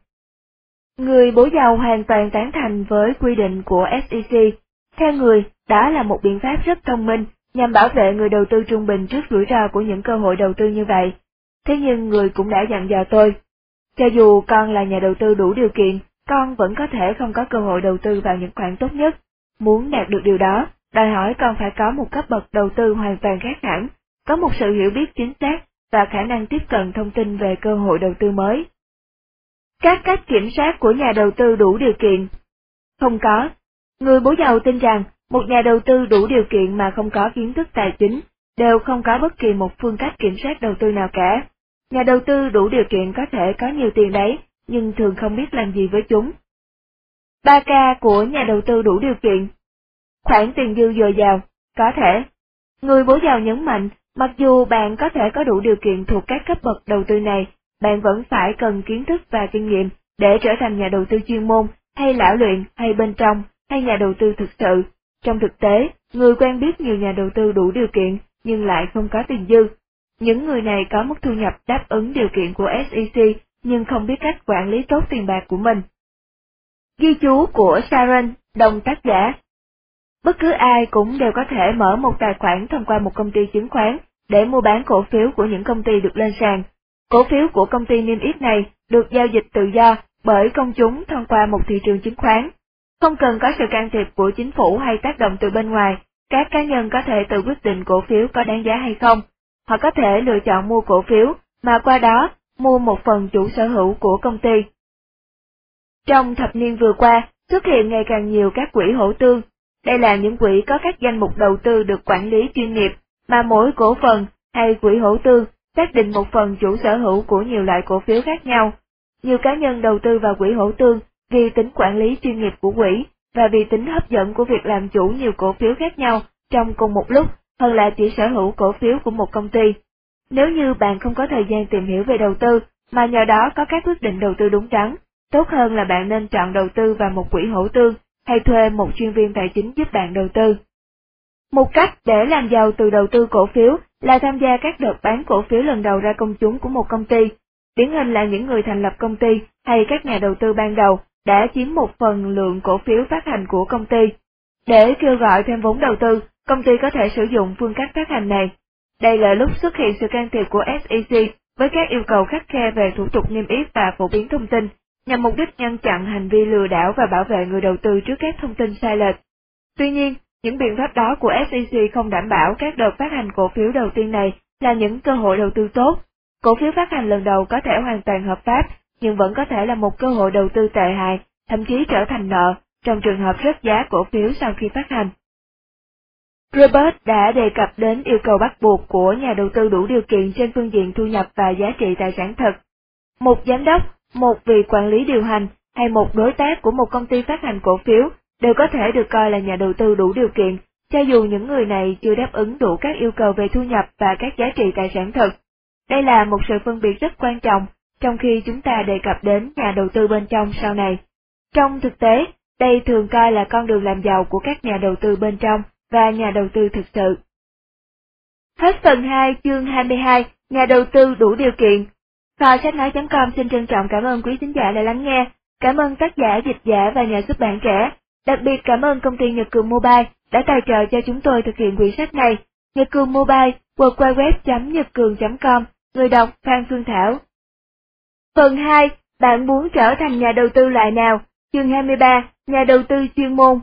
Người bố giàu hoàn toàn tán thành với quy định của SEC. Theo người, đó là một biện pháp rất thông minh nhằm bảo vệ người đầu tư trung bình trước rủi ro của những cơ hội đầu tư như vậy. Thế nhưng người cũng đã dặn dò tôi, cho dù con là nhà đầu tư đủ điều kiện, con vẫn có thể không có cơ hội đầu tư vào những khoản tốt nhất. Muốn đạt được điều đó, đòi hỏi con phải có một cấp bậc đầu tư hoàn toàn khác hẳn, có một sự hiểu biết chính xác và khả năng tiếp cận thông tin về cơ hội đầu tư mới. Các cách kiểm soát của nhà đầu tư đủ điều kiện Không có. Người bố giàu tin rằng một nhà đầu tư đủ điều kiện mà không có kiến thức tài chính đều không có bất kỳ một phương cách kiểm soát đầu tư nào cả. Nhà đầu tư đủ điều kiện có thể có nhiều tiền đấy, nhưng thường không biết làm gì với chúng. 3K của nhà đầu tư đủ điều kiện Khoản tiền dư dồi dào, có thể. Người bố giàu nhấn mạnh, mặc dù bạn có thể có đủ điều kiện thuộc các cấp bậc đầu tư này, bạn vẫn phải cần kiến thức và kinh nghiệm để trở thành nhà đầu tư chuyên môn, hay lão luyện, hay bên trong, hay nhà đầu tư thực sự. Trong thực tế, người quen biết nhiều nhà đầu tư đủ điều kiện, nhưng lại không có tiền dư. Những người này có mức thu nhập đáp ứng điều kiện của SEC, nhưng không biết cách quản lý tốt tiền bạc của mình. Ghi chú của Sharon, đồng tác giả Bất cứ ai cũng đều có thể mở một tài khoản thông qua một công ty chứng khoán để mua bán cổ phiếu của những công ty được lên sàn. Cổ phiếu của công ty niêm yết này được giao dịch tự do bởi công chúng thông qua một thị trường chứng khoán. Không cần có sự can thiệp của chính phủ hay tác động từ bên ngoài, các cá nhân có thể tự quyết định cổ phiếu có đáng giá hay không. Họ có thể lựa chọn mua cổ phiếu, mà qua đó mua một phần chủ sở hữu của công ty. Trong thập niên vừa qua, xuất hiện ngày càng nhiều các quỹ hỗ tương. Đây là những quỹ có các danh mục đầu tư được quản lý chuyên nghiệp, mà mỗi cổ phần hay quỹ hỗ tương xác định một phần chủ sở hữu của nhiều loại cổ phiếu khác nhau. Nhiều cá nhân đầu tư vào quỹ hỗ tương vì tính quản lý chuyên nghiệp của quỹ, và vì tính hấp dẫn của việc làm chủ nhiều cổ phiếu khác nhau trong cùng một lúc hơn là chỉ sở hữu cổ phiếu của một công ty. Nếu như bạn không có thời gian tìm hiểu về đầu tư, mà nhờ đó có các quyết định đầu tư đúng đắn, tốt hơn là bạn nên chọn đầu tư vào một quỹ hỗ tương hay thuê một chuyên viên tài chính giúp bạn đầu tư. Một cách để làm giàu từ đầu tư cổ phiếu là tham gia các đợt bán cổ phiếu lần đầu ra công chúng của một công ty. Điển hình là những người thành lập công ty hay các nhà đầu tư ban đầu đã chiếm một phần lượng cổ phiếu phát hành của công ty. Để kêu gọi thêm vốn đầu tư, công ty có thể sử dụng phương cách phát hành này. Đây là lúc xuất hiện sự can thiệp của SEC với các yêu cầu khắc khe về thủ tục niêm yết và phổ biến thông tin, nhằm mục đích ngăn chặn hành vi lừa đảo và bảo vệ người đầu tư trước các thông tin sai lệch. Tuy nhiên, những biện pháp đó của SEC không đảm bảo các đợt phát hành cổ phiếu đầu tiên này là những cơ hội đầu tư tốt. Cổ phiếu phát hành lần đầu có thể hoàn toàn hợp pháp, nhưng vẫn có thể là một cơ hội đầu tư tệ hại, thậm chí trở thành nợ, trong trường hợp rớt giá cổ phiếu sau khi phát hành. Robert đã đề cập đến yêu cầu bắt buộc của nhà đầu tư đủ điều kiện trên phương diện thu nhập và giá trị tài sản thật. Một giám đốc, một vị quản lý điều hành hay một đối tác của một công ty phát hành cổ phiếu đều có thể được coi là nhà đầu tư đủ điều kiện, cho dù những người này chưa đáp ứng đủ các yêu cầu về thu nhập và các giá trị tài sản thực. Đây là một sự phân biệt rất quan trọng trong khi chúng ta đề cập đến nhà đầu tư bên trong sau này. Trong thực tế, đây thường coi là con đường làm giàu của các nhà đầu tư bên trong và nhà đầu tư thực sự. Hết phần 2 chương 22, nhà đầu tư đủ điều kiện. Kho sách nói.com xin trân trọng cảm ơn quý khán giả đã lắng nghe, cảm ơn tác giả, dịch giả và nhà xuất bản trẻ. Đặc biệt cảm ơn công ty Nhật Cường Mobile đã tài trợ cho chúng tôi thực hiện quyển sách này. Nhật Cường Mobile, www.nhậtcường.com, người đọc Phan Phương Thảo. Phần 2, bạn muốn trở thành nhà đầu tư loại nào? Chương 23, nhà đầu tư chuyên môn.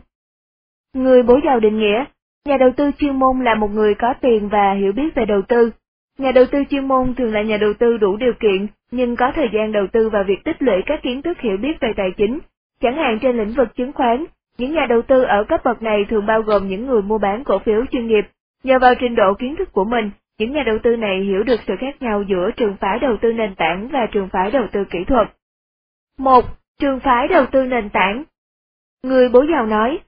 Người bố giàu định nghĩa, nhà đầu tư chuyên môn là một người có tiền và hiểu biết về đầu tư. Nhà đầu tư chuyên môn thường là nhà đầu tư đủ điều kiện, nhưng có thời gian đầu tư vào việc tích lũy các kiến thức hiểu biết về tài chính, chẳng hạn trên lĩnh vực chứng khoán, những nhà đầu tư ở cấp bậc này thường bao gồm những người mua bán cổ phiếu chuyên nghiệp. Nhờ vào trình độ kiến thức của mình, những nhà đầu tư này hiểu được sự khác nhau giữa trường phái đầu tư nền tảng và trường phái đầu tư kỹ thuật. 1. Trường phái đầu tư nền tảng Người bố giàu nói,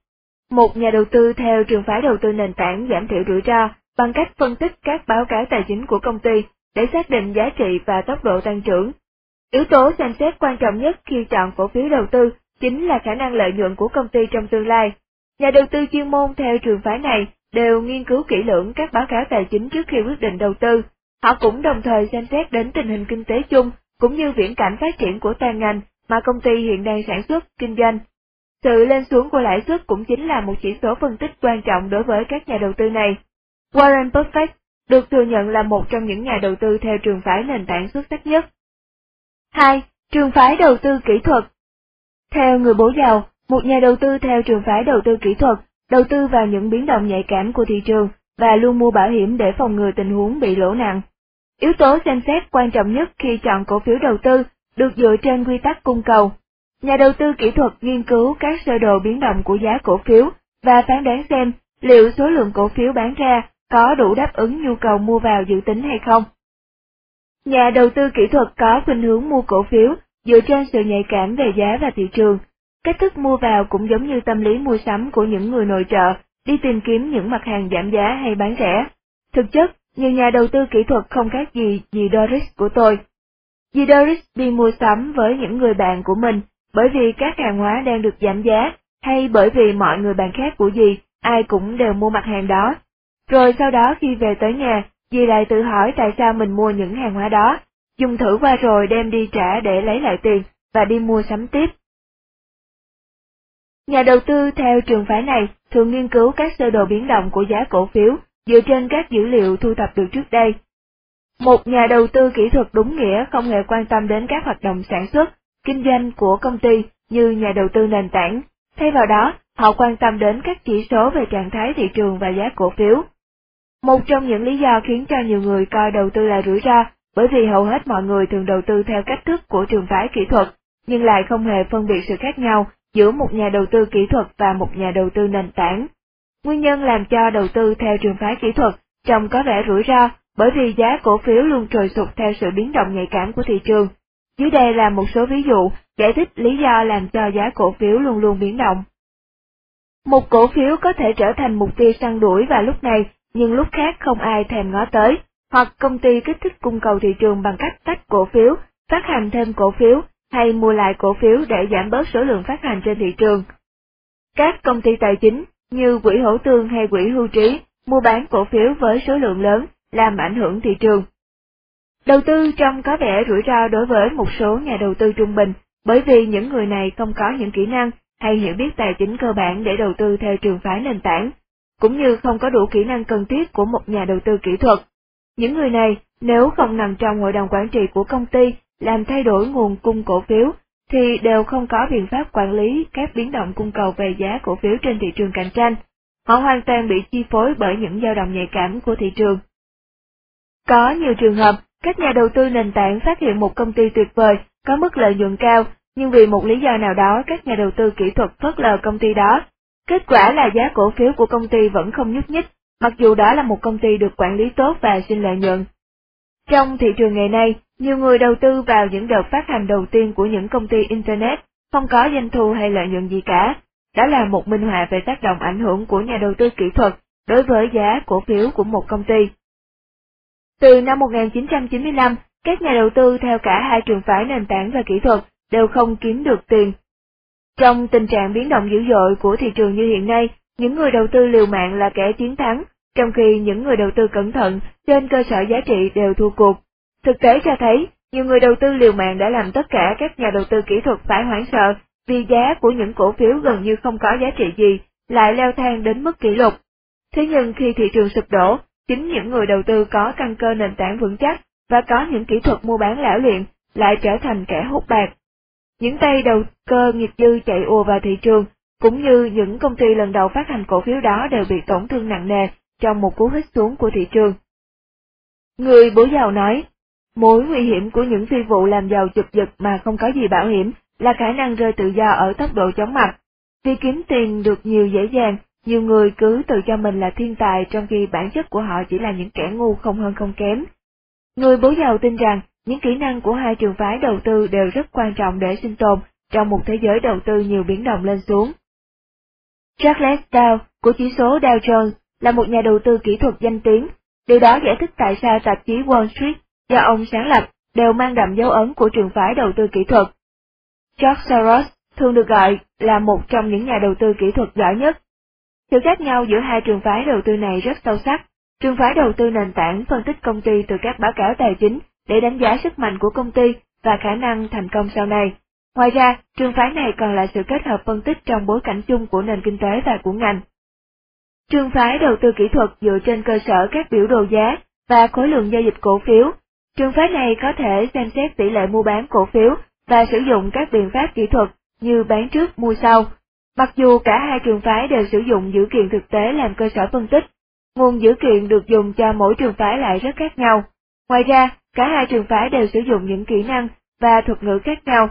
một nhà đầu tư theo trường phái đầu tư nền tảng giảm thiểu rủi ro bằng cách phân tích các báo cáo tài chính của công ty để xác định giá trị và tốc độ tăng trưởng. Yếu tố xem xét quan trọng nhất khi chọn cổ phiếu đầu tư chính là khả năng lợi nhuận của công ty trong tương lai. Nhà đầu tư chuyên môn theo trường phái này đều nghiên cứu kỹ lưỡng các báo cáo tài chính trước khi quyết định đầu tư. Họ cũng đồng thời xem xét đến tình hình kinh tế chung cũng như viễn cảnh phát triển của toàn ngành mà công ty hiện đang sản xuất, kinh doanh. Sự lên xuống của lãi suất cũng chính là một chỉ số phân tích quan trọng đối với các nhà đầu tư này. Warren Buffett được thừa nhận là một trong những nhà đầu tư theo trường phái nền tảng xuất sắc nhất. 2. Trường phái đầu tư kỹ thuật theo người bố giàu, một nhà đầu tư theo trường phái đầu tư kỹ thuật, đầu tư vào những biến động nhạy cảm của thị trường và luôn mua bảo hiểm để phòng ngừa tình huống bị lỗ nặng. Yếu tố xem xét quan trọng nhất khi chọn cổ phiếu đầu tư được dựa trên quy tắc cung cầu. Nhà đầu tư kỹ thuật nghiên cứu các sơ đồ biến động của giá cổ phiếu và phán đoán xem liệu số lượng cổ phiếu bán ra có đủ đáp ứng nhu cầu mua vào dự tính hay không. Nhà đầu tư kỹ thuật có khuynh hướng mua cổ phiếu Dựa trên sự nhạy cảm về giá và thị trường, cách thức mua vào cũng giống như tâm lý mua sắm của những người nội trợ, đi tìm kiếm những mặt hàng giảm giá hay bán rẻ. Thực chất, nhiều nhà đầu tư kỹ thuật không khác gì dì Doris của tôi. Dì Doris đi mua sắm với những người bạn của mình, bởi vì các hàng hóa đang được giảm giá, hay bởi vì mọi người bạn khác của dì, ai cũng đều mua mặt hàng đó. Rồi sau đó khi về tới nhà, dì lại tự hỏi tại sao mình mua những hàng hóa đó, dùng thử qua rồi đem đi trả để lấy lại tiền và đi mua sắm tiếp. Nhà đầu tư theo trường phái này thường nghiên cứu các sơ đồ biến động của giá cổ phiếu dựa trên các dữ liệu thu thập được trước đây. Một nhà đầu tư kỹ thuật đúng nghĩa không hề quan tâm đến các hoạt động sản xuất, kinh doanh của công ty như nhà đầu tư nền tảng, thay vào đó, họ quan tâm đến các chỉ số về trạng thái thị trường và giá cổ phiếu. Một trong những lý do khiến cho nhiều người coi đầu tư là rủi ro bởi vì hầu hết mọi người thường đầu tư theo cách thức của trường phái kỹ thuật, nhưng lại không hề phân biệt sự khác nhau giữa một nhà đầu tư kỹ thuật và một nhà đầu tư nền tảng. Nguyên nhân làm cho đầu tư theo trường phái kỹ thuật trông có vẻ rủi ro bởi vì giá cổ phiếu luôn trồi sụt theo sự biến động nhạy cảm của thị trường. Dưới đây là một số ví dụ giải thích lý do làm cho giá cổ phiếu luôn luôn biến động. Một cổ phiếu có thể trở thành mục tiêu săn đuổi vào lúc này, nhưng lúc khác không ai thèm ngó tới, hoặc công ty kích thích cung cầu thị trường bằng cách tách cổ phiếu, phát hành thêm cổ phiếu, hay mua lại cổ phiếu để giảm bớt số lượng phát hành trên thị trường. Các công ty tài chính như quỹ hỗ tương hay quỹ hưu trí mua bán cổ phiếu với số lượng lớn làm ảnh hưởng thị trường. Đầu tư trông có vẻ rủi ro đối với một số nhà đầu tư trung bình, bởi vì những người này không có những kỹ năng hay hiểu biết tài chính cơ bản để đầu tư theo trường phái nền tảng, cũng như không có đủ kỹ năng cần thiết của một nhà đầu tư kỹ thuật. Những người này, nếu không nằm trong hội đồng quản trị của công ty làm thay đổi nguồn cung cổ phiếu, thì đều không có biện pháp quản lý các biến động cung cầu về giá cổ phiếu trên thị trường cạnh tranh. Họ hoàn toàn bị chi phối bởi những dao động nhạy cảm của thị trường. Có nhiều trường hợp, các nhà đầu tư nền tảng phát hiện một công ty tuyệt vời, có mức lợi nhuận cao, nhưng vì một lý do nào đó các nhà đầu tư kỹ thuật phớt lờ công ty đó. Kết quả là giá cổ phiếu của công ty vẫn không nhúc nhích, mặc dù đó là một công ty được quản lý tốt và sinh lợi nhuận. Trong thị trường ngày nay, nhiều người đầu tư vào những đợt phát hành đầu tiên của những công ty Internet, không có doanh thu hay lợi nhuận gì cả. Đó là một minh họa về tác động ảnh hưởng của nhà đầu tư kỹ thuật đối với giá cổ phiếu của một công ty. Từ năm 1995, các nhà đầu tư theo cả hai trường phái nền tảng và kỹ thuật đều không kiếm được tiền. Trong tình trạng biến động dữ dội của thị trường như hiện nay, những người đầu tư liều mạng là kẻ chiến thắng, trong khi những người đầu tư cẩn thận trên cơ sở giá trị đều thua cuộc. Thực tế cho thấy, nhiều người đầu tư liều mạng đã làm tất cả các nhà đầu tư kỹ thuật phải hoảng sợ vì giá của những cổ phiếu gần như không có giá trị gì, lại leo thang đến mức kỷ lục. Thế nhưng khi thị trường sụp đổ, chính những người đầu tư có căn cơ nền tảng vững chắc và có những kỹ thuật mua bán lão luyện lại trở thành kẻ hút bạc. Những tay đầu cơ nghiệp dư chạy ùa vào thị trường, cũng như những công ty lần đầu phát hành cổ phiếu đó đều bị tổn thương nặng nề trong một cú hít xuống của thị trường. Người bố giàu nói, mối nguy hiểm của những phi vụ làm giàu chụp giật mà không có gì bảo hiểm là khả năng rơi tự do ở tốc độ chóng mặt. Vì kiếm tiền được nhiều dễ dàng, nhiều người cứ tự cho mình là thiên tài trong khi bản chất của họ chỉ là những kẻ ngu không hơn không kém. Người bố giàu tin rằng những kỹ năng của hai trường phái đầu tư đều rất quan trọng để sinh tồn trong một thế giới đầu tư nhiều biến động lên xuống. Charles Dow của chỉ số Dow Jones là một nhà đầu tư kỹ thuật danh tiếng, điều đó giải thích tại sao tạp chí Wall Street do ông sáng lập đều mang đậm dấu ấn của trường phái đầu tư kỹ thuật. George Soros thường được gọi là một trong những nhà đầu tư kỹ thuật giỏi nhất. Sự khác nhau giữa hai trường phái đầu tư này rất sâu sắc. Trường phái đầu tư nền tảng phân tích công ty từ các báo cáo tài chính để đánh giá sức mạnh của công ty và khả năng thành công sau này. Ngoài ra, trường phái này còn là sự kết hợp phân tích trong bối cảnh chung của nền kinh tế và của ngành. Trường phái đầu tư kỹ thuật dựa trên cơ sở các biểu đồ giá và khối lượng giao dịch cổ phiếu. Trường phái này có thể xem xét tỷ lệ mua bán cổ phiếu và sử dụng các biện pháp kỹ thuật như bán trước mua sau. Mặc dù cả hai trường phái đều sử dụng dữ kiện thực tế làm cơ sở phân tích, nguồn dữ kiện được dùng cho mỗi trường phái lại rất khác nhau. Ngoài ra, cả hai trường phái đều sử dụng những kỹ năng và thuật ngữ khác nhau.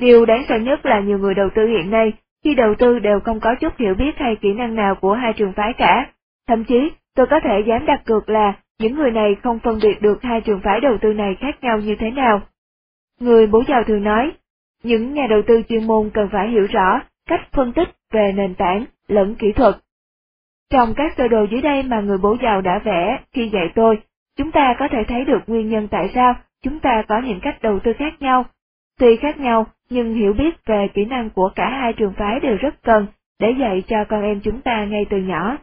Điều đáng sợ nhất là nhiều người đầu tư hiện nay, khi đầu tư đều không có chút hiểu biết hay kỹ năng nào của hai trường phái cả. Thậm chí, tôi có thể dám đặt cược là những người này không phân biệt được hai trường phái đầu tư này khác nhau như thế nào. Người bố giàu thường nói, những nhà đầu tư chuyên môn cần phải hiểu rõ cách phân tích về nền tảng lẫn kỹ thuật. Trong các sơ đồ dưới đây mà người bố giàu đã vẽ khi dạy tôi, chúng ta có thể thấy được nguyên nhân tại sao chúng ta có những cách đầu tư khác nhau. Tuy khác nhau, nhưng hiểu biết về kỹ năng của cả hai trường phái đều rất cần để dạy cho con em chúng ta ngay từ nhỏ.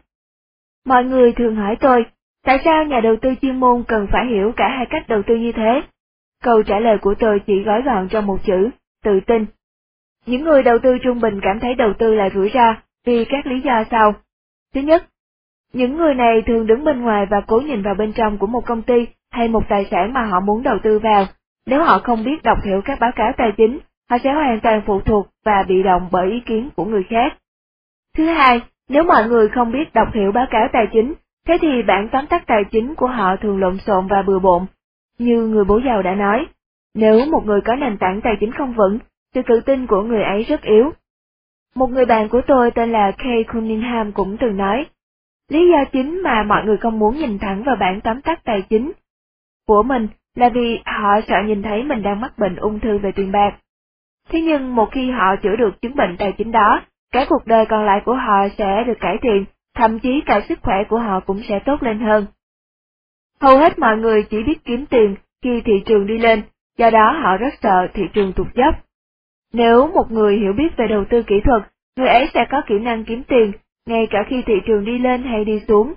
Mọi người thường hỏi tôi, tại sao nhà đầu tư chuyên môn cần phải hiểu cả hai cách đầu tư như thế? Câu trả lời của tôi chỉ gói gọn trong một chữ, tự tin. Những người đầu tư trung bình cảm thấy đầu tư là rủi ro vì các lý do sau. Thứ nhất, những người này thường đứng bên ngoài và cố nhìn vào bên trong của một công ty hay một tài sản mà họ muốn đầu tư vào. Nếu họ không biết đọc hiểu các báo cáo tài chính, họ sẽ hoàn toàn phụ thuộc và bị động bởi ý kiến của người khác. Thứ hai, nếu mọi người không biết đọc hiểu báo cáo tài chính, thế thì bản tóm tắt tài chính của họ thường lộn xộn và bừa bộn. Như người bố giàu đã nói, nếu một người có nền tảng tài chính không vững, sự tự tin của người ấy rất yếu. Một người bạn của tôi tên là Kay Cunningham cũng từng nói, lý do chính mà mọi người không muốn nhìn thẳng vào bản tóm tắt tài chính của mình là vì họ sợ nhìn thấy mình đang mắc bệnh ung thư về tiền bạc. Thế nhưng một khi họ chữa được chứng bệnh tài chính đó, cái cuộc đời còn lại của họ sẽ được cải thiện, thậm chí cả sức khỏe của họ cũng sẽ tốt lên hơn. Hầu hết mọi người chỉ biết kiếm tiền khi thị trường đi lên, do đó họ rất sợ thị trường tụt dốc. Nếu một người hiểu biết về đầu tư kỹ thuật, người ấy sẽ có kỹ năng kiếm tiền, ngay cả khi thị trường đi lên hay đi xuống.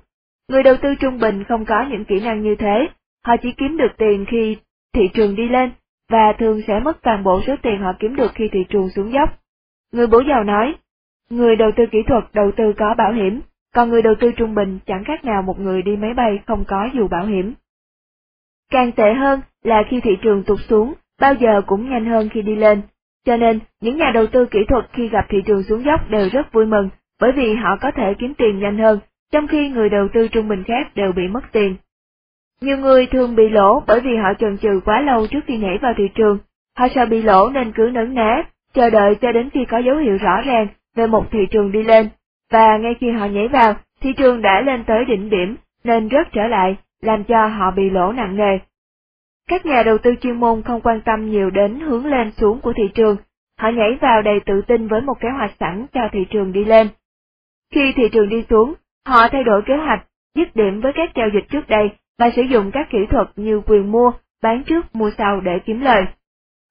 Người đầu tư trung bình không có những kỹ năng như thế, họ chỉ kiếm được tiền khi thị trường đi lên, và thường sẽ mất toàn bộ số tiền họ kiếm được khi thị trường xuống dốc. Người bố giàu nói, người đầu tư kỹ thuật đầu tư có bảo hiểm, còn người đầu tư trung bình chẳng khác nào một người đi máy bay không có dù bảo hiểm. Càng tệ hơn là khi thị trường tụt xuống, bao giờ cũng nhanh hơn khi đi lên, cho nên những nhà đầu tư kỹ thuật khi gặp thị trường xuống dốc đều rất vui mừng, bởi vì họ có thể kiếm tiền nhanh hơn, trong khi người đầu tư trung bình khác đều bị mất tiền. Nhiều người thường bị lỗ bởi vì họ chần chừ quá lâu trước khi nhảy vào thị trường, họ sợ bị lỗ nên cứ nấn ná, chờ đợi cho đến khi có dấu hiệu rõ ràng về một thị trường đi lên, và ngay khi họ nhảy vào, thị trường đã lên tới đỉnh điểm, nên rớt trở lại, làm cho họ bị lỗ nặng nề. Các nhà đầu tư chuyên môn không quan tâm nhiều đến hướng lên xuống của thị trường, họ nhảy vào đầy tự tin với một kế hoạch sẵn cho thị trường đi lên. Khi thị trường đi xuống, họ thay đổi kế hoạch, dứt điểm với các giao dịch trước đây và sử dụng các kỹ thuật như quyền mua, bán trước, mua sau để kiếm lời.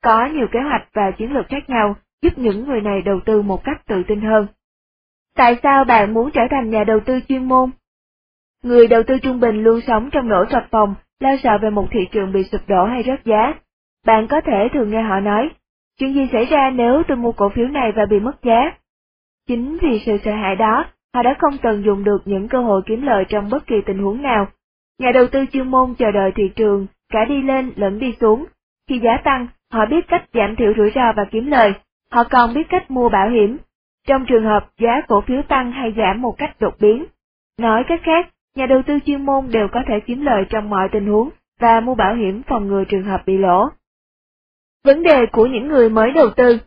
Có nhiều kế hoạch và chiến lược khác nhau giúp những người này đầu tư một cách tự tin hơn. Tại sao bạn muốn trở thành nhà đầu tư chuyên môn? Người đầu tư trung bình luôn sống trong nỗi phập phòng, lo sợ về một thị trường bị sụp đổ hay rớt giá. Bạn có thể thường nghe họ nói, chuyện gì xảy ra nếu tôi mua cổ phiếu này và bị mất giá? Chính vì sự sợ hãi đó, họ đã không tận dụng được những cơ hội kiếm lợi trong bất kỳ tình huống nào. Nhà đầu tư chuyên môn chờ đợi thị trường, cả đi lên lẫn đi xuống. Khi giá tăng, họ biết cách giảm thiểu rủi ro và kiếm lời, họ còn biết cách mua bảo hiểm, trong trường hợp giá cổ phiếu tăng hay giảm một cách đột biến. Nói cách khác, nhà đầu tư chuyên môn đều có thể kiếm lời trong mọi tình huống và mua bảo hiểm phòng ngừa trường hợp bị lỗ. Vấn đề của những người mới đầu tư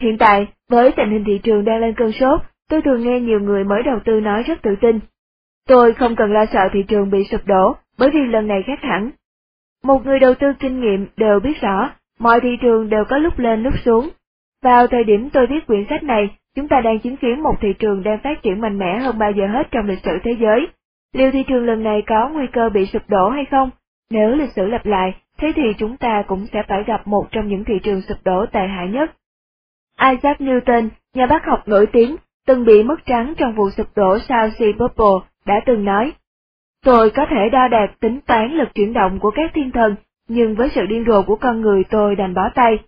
Hiện tại, với tình hình thị trường đang lên cơn sốt, tôi thường nghe nhiều người mới đầu tư nói rất tự tin. Tôi không cần lo sợ thị trường bị sụp đổ, bởi vì lần này khác hẳn. Một người đầu tư kinh nghiệm đều biết rõ, mọi thị trường đều có lúc lên lúc xuống. Vào thời điểm tôi viết quyển sách này, chúng ta đang chứng kiến một thị trường đang phát triển mạnh mẽ hơn bao giờ hết trong lịch sử thế giới. Liệu thị trường lần này có nguy cơ bị sụp đổ hay không? Nếu lịch sử lặp lại, thế thì chúng ta cũng sẽ phải gặp một trong những thị trường sụp đổ tệ hại nhất. Isaac Newton, nhà bác học nổi tiếng, từng bị mất trắng trong vụ sụp đổ South Sea Bubble, đã từng nói, Tôi có thể đo đạt tính toán lực chuyển động của các thiên thần, nhưng với sự điên rồ của con người tôi đành bó tay.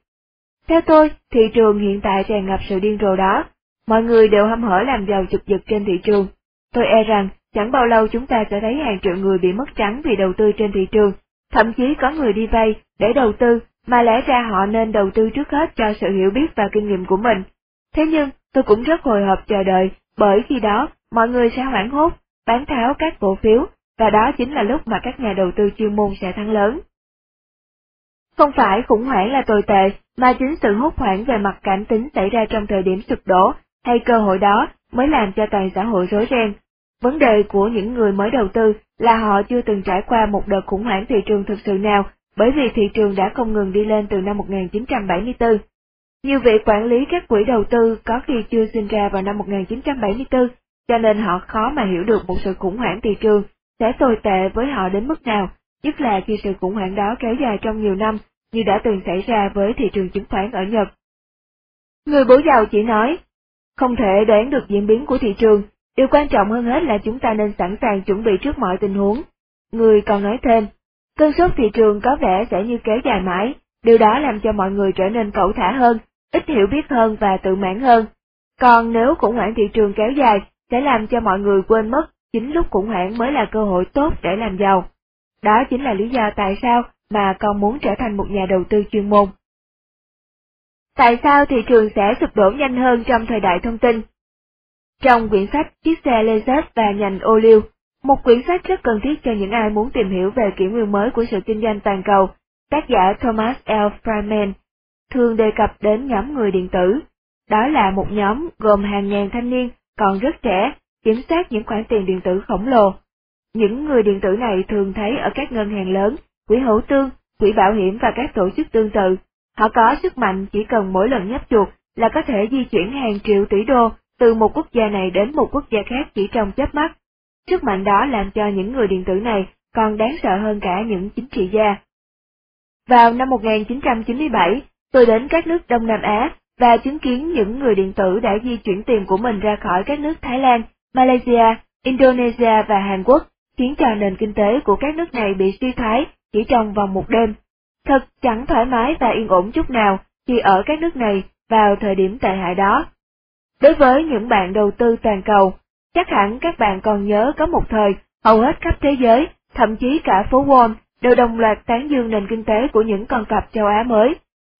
Theo tôi, thị trường hiện tại tràn ngập sự điên rồ đó, mọi người đều hâm hở làm giàu chụp giật trên thị trường. Tôi e rằng, chẳng bao lâu chúng ta sẽ thấy hàng triệu người bị mất trắng vì đầu tư trên thị trường, thậm chí có người đi vay để đầu tư, mà lẽ ra họ nên đầu tư trước hết cho sự hiểu biết và kinh nghiệm của mình. Thế nhưng, tôi cũng rất hồi hộp chờ đợi, bởi khi đó, mọi người sẽ hoảng hốt, bán tháo các cổ phiếu, và đó chính là lúc mà các nhà đầu tư chuyên môn sẽ thắng lớn. Không phải khủng hoảng là tồi tệ, mà chính sự hốt hoảng về mặt cảm tính xảy ra trong thời điểm sụp đổ, hay cơ hội đó mới làm cho toàn xã hội rối ren. Vấn đề của những người mới đầu tư là họ chưa từng trải qua một đợt khủng hoảng thị trường thực sự nào, bởi vì thị trường đã không ngừng đi lên từ năm 1974. Nhiều vị quản lý các quỹ đầu tư có khi chưa sinh ra vào năm 1974, cho nên họ khó mà hiểu được một sự khủng hoảng thị trường sẽ tồi tệ với họ đến mức nào, nhất là khi sự khủng hoảng đó kéo dài trong nhiều năm, như đã từng xảy ra với thị trường chứng khoán ở Nhật. Người bố giàu chỉ nói, không thể đoán được diễn biến của thị trường, điều quan trọng hơn hết là chúng ta nên sẵn sàng chuẩn bị trước mọi tình huống. Người còn nói thêm, cơn sốt thị trường có vẻ sẽ như kéo dài mãi, điều đó làm cho mọi người trở nên cẩu thả hơn, ít hiểu biết hơn và tự mãn hơn. Còn nếu khủng hoảng thị trường kéo dài, sẽ làm cho mọi người quên mất chính lúc khủng hoảng mới là cơ hội tốt để làm giàu. Đó chính là lý do tại sao mà con muốn trở thành một nhà đầu tư chuyên môn. Tại sao thị trường sẽ sụp đổ nhanh hơn trong thời đại thông tin? Trong quyển sách Chiếc xe Lexus và nhành ô liu, một quyển sách rất cần thiết cho những ai muốn tìm hiểu về kỷ nguyên mới của sự kinh doanh toàn cầu, tác giả Thomas L. Friedman thường đề cập đến nhóm người điện tử. Đó là một nhóm gồm hàng ngàn thanh niên còn rất trẻ, kiểm soát những khoản tiền điện tử khổng lồ. Những người điện tử này thường thấy ở các ngân hàng lớn, quỹ hữu tương, quỹ bảo hiểm và các tổ chức tương tự. Họ có sức mạnh chỉ cần mỗi lần nhấp chuột là có thể di chuyển hàng triệu tỷ đô từ một quốc gia này đến một quốc gia khác chỉ trong chớp mắt. Sức mạnh đó làm cho những người điện tử này còn đáng sợ hơn cả những chính trị gia. Vào năm 1997, tôi đến các nước Đông Nam Á và chứng kiến những người điện tử đã di chuyển tiền của mình ra khỏi các nước Thái Lan, Malaysia, Indonesia và Hàn Quốc, khiến cho nền kinh tế của các nước này bị suy thoái chỉ trong vòng một đêm. Thật chẳng thoải mái và yên ổn chút nào khi ở các nước này vào thời điểm tệ hại đó. Đối với những bạn đầu tư toàn cầu, chắc hẳn các bạn còn nhớ có một thời, hầu hết khắp thế giới, thậm chí cả phố Wall, đều đồng loạt tán dương nền kinh tế của những con cặp châu Á mới.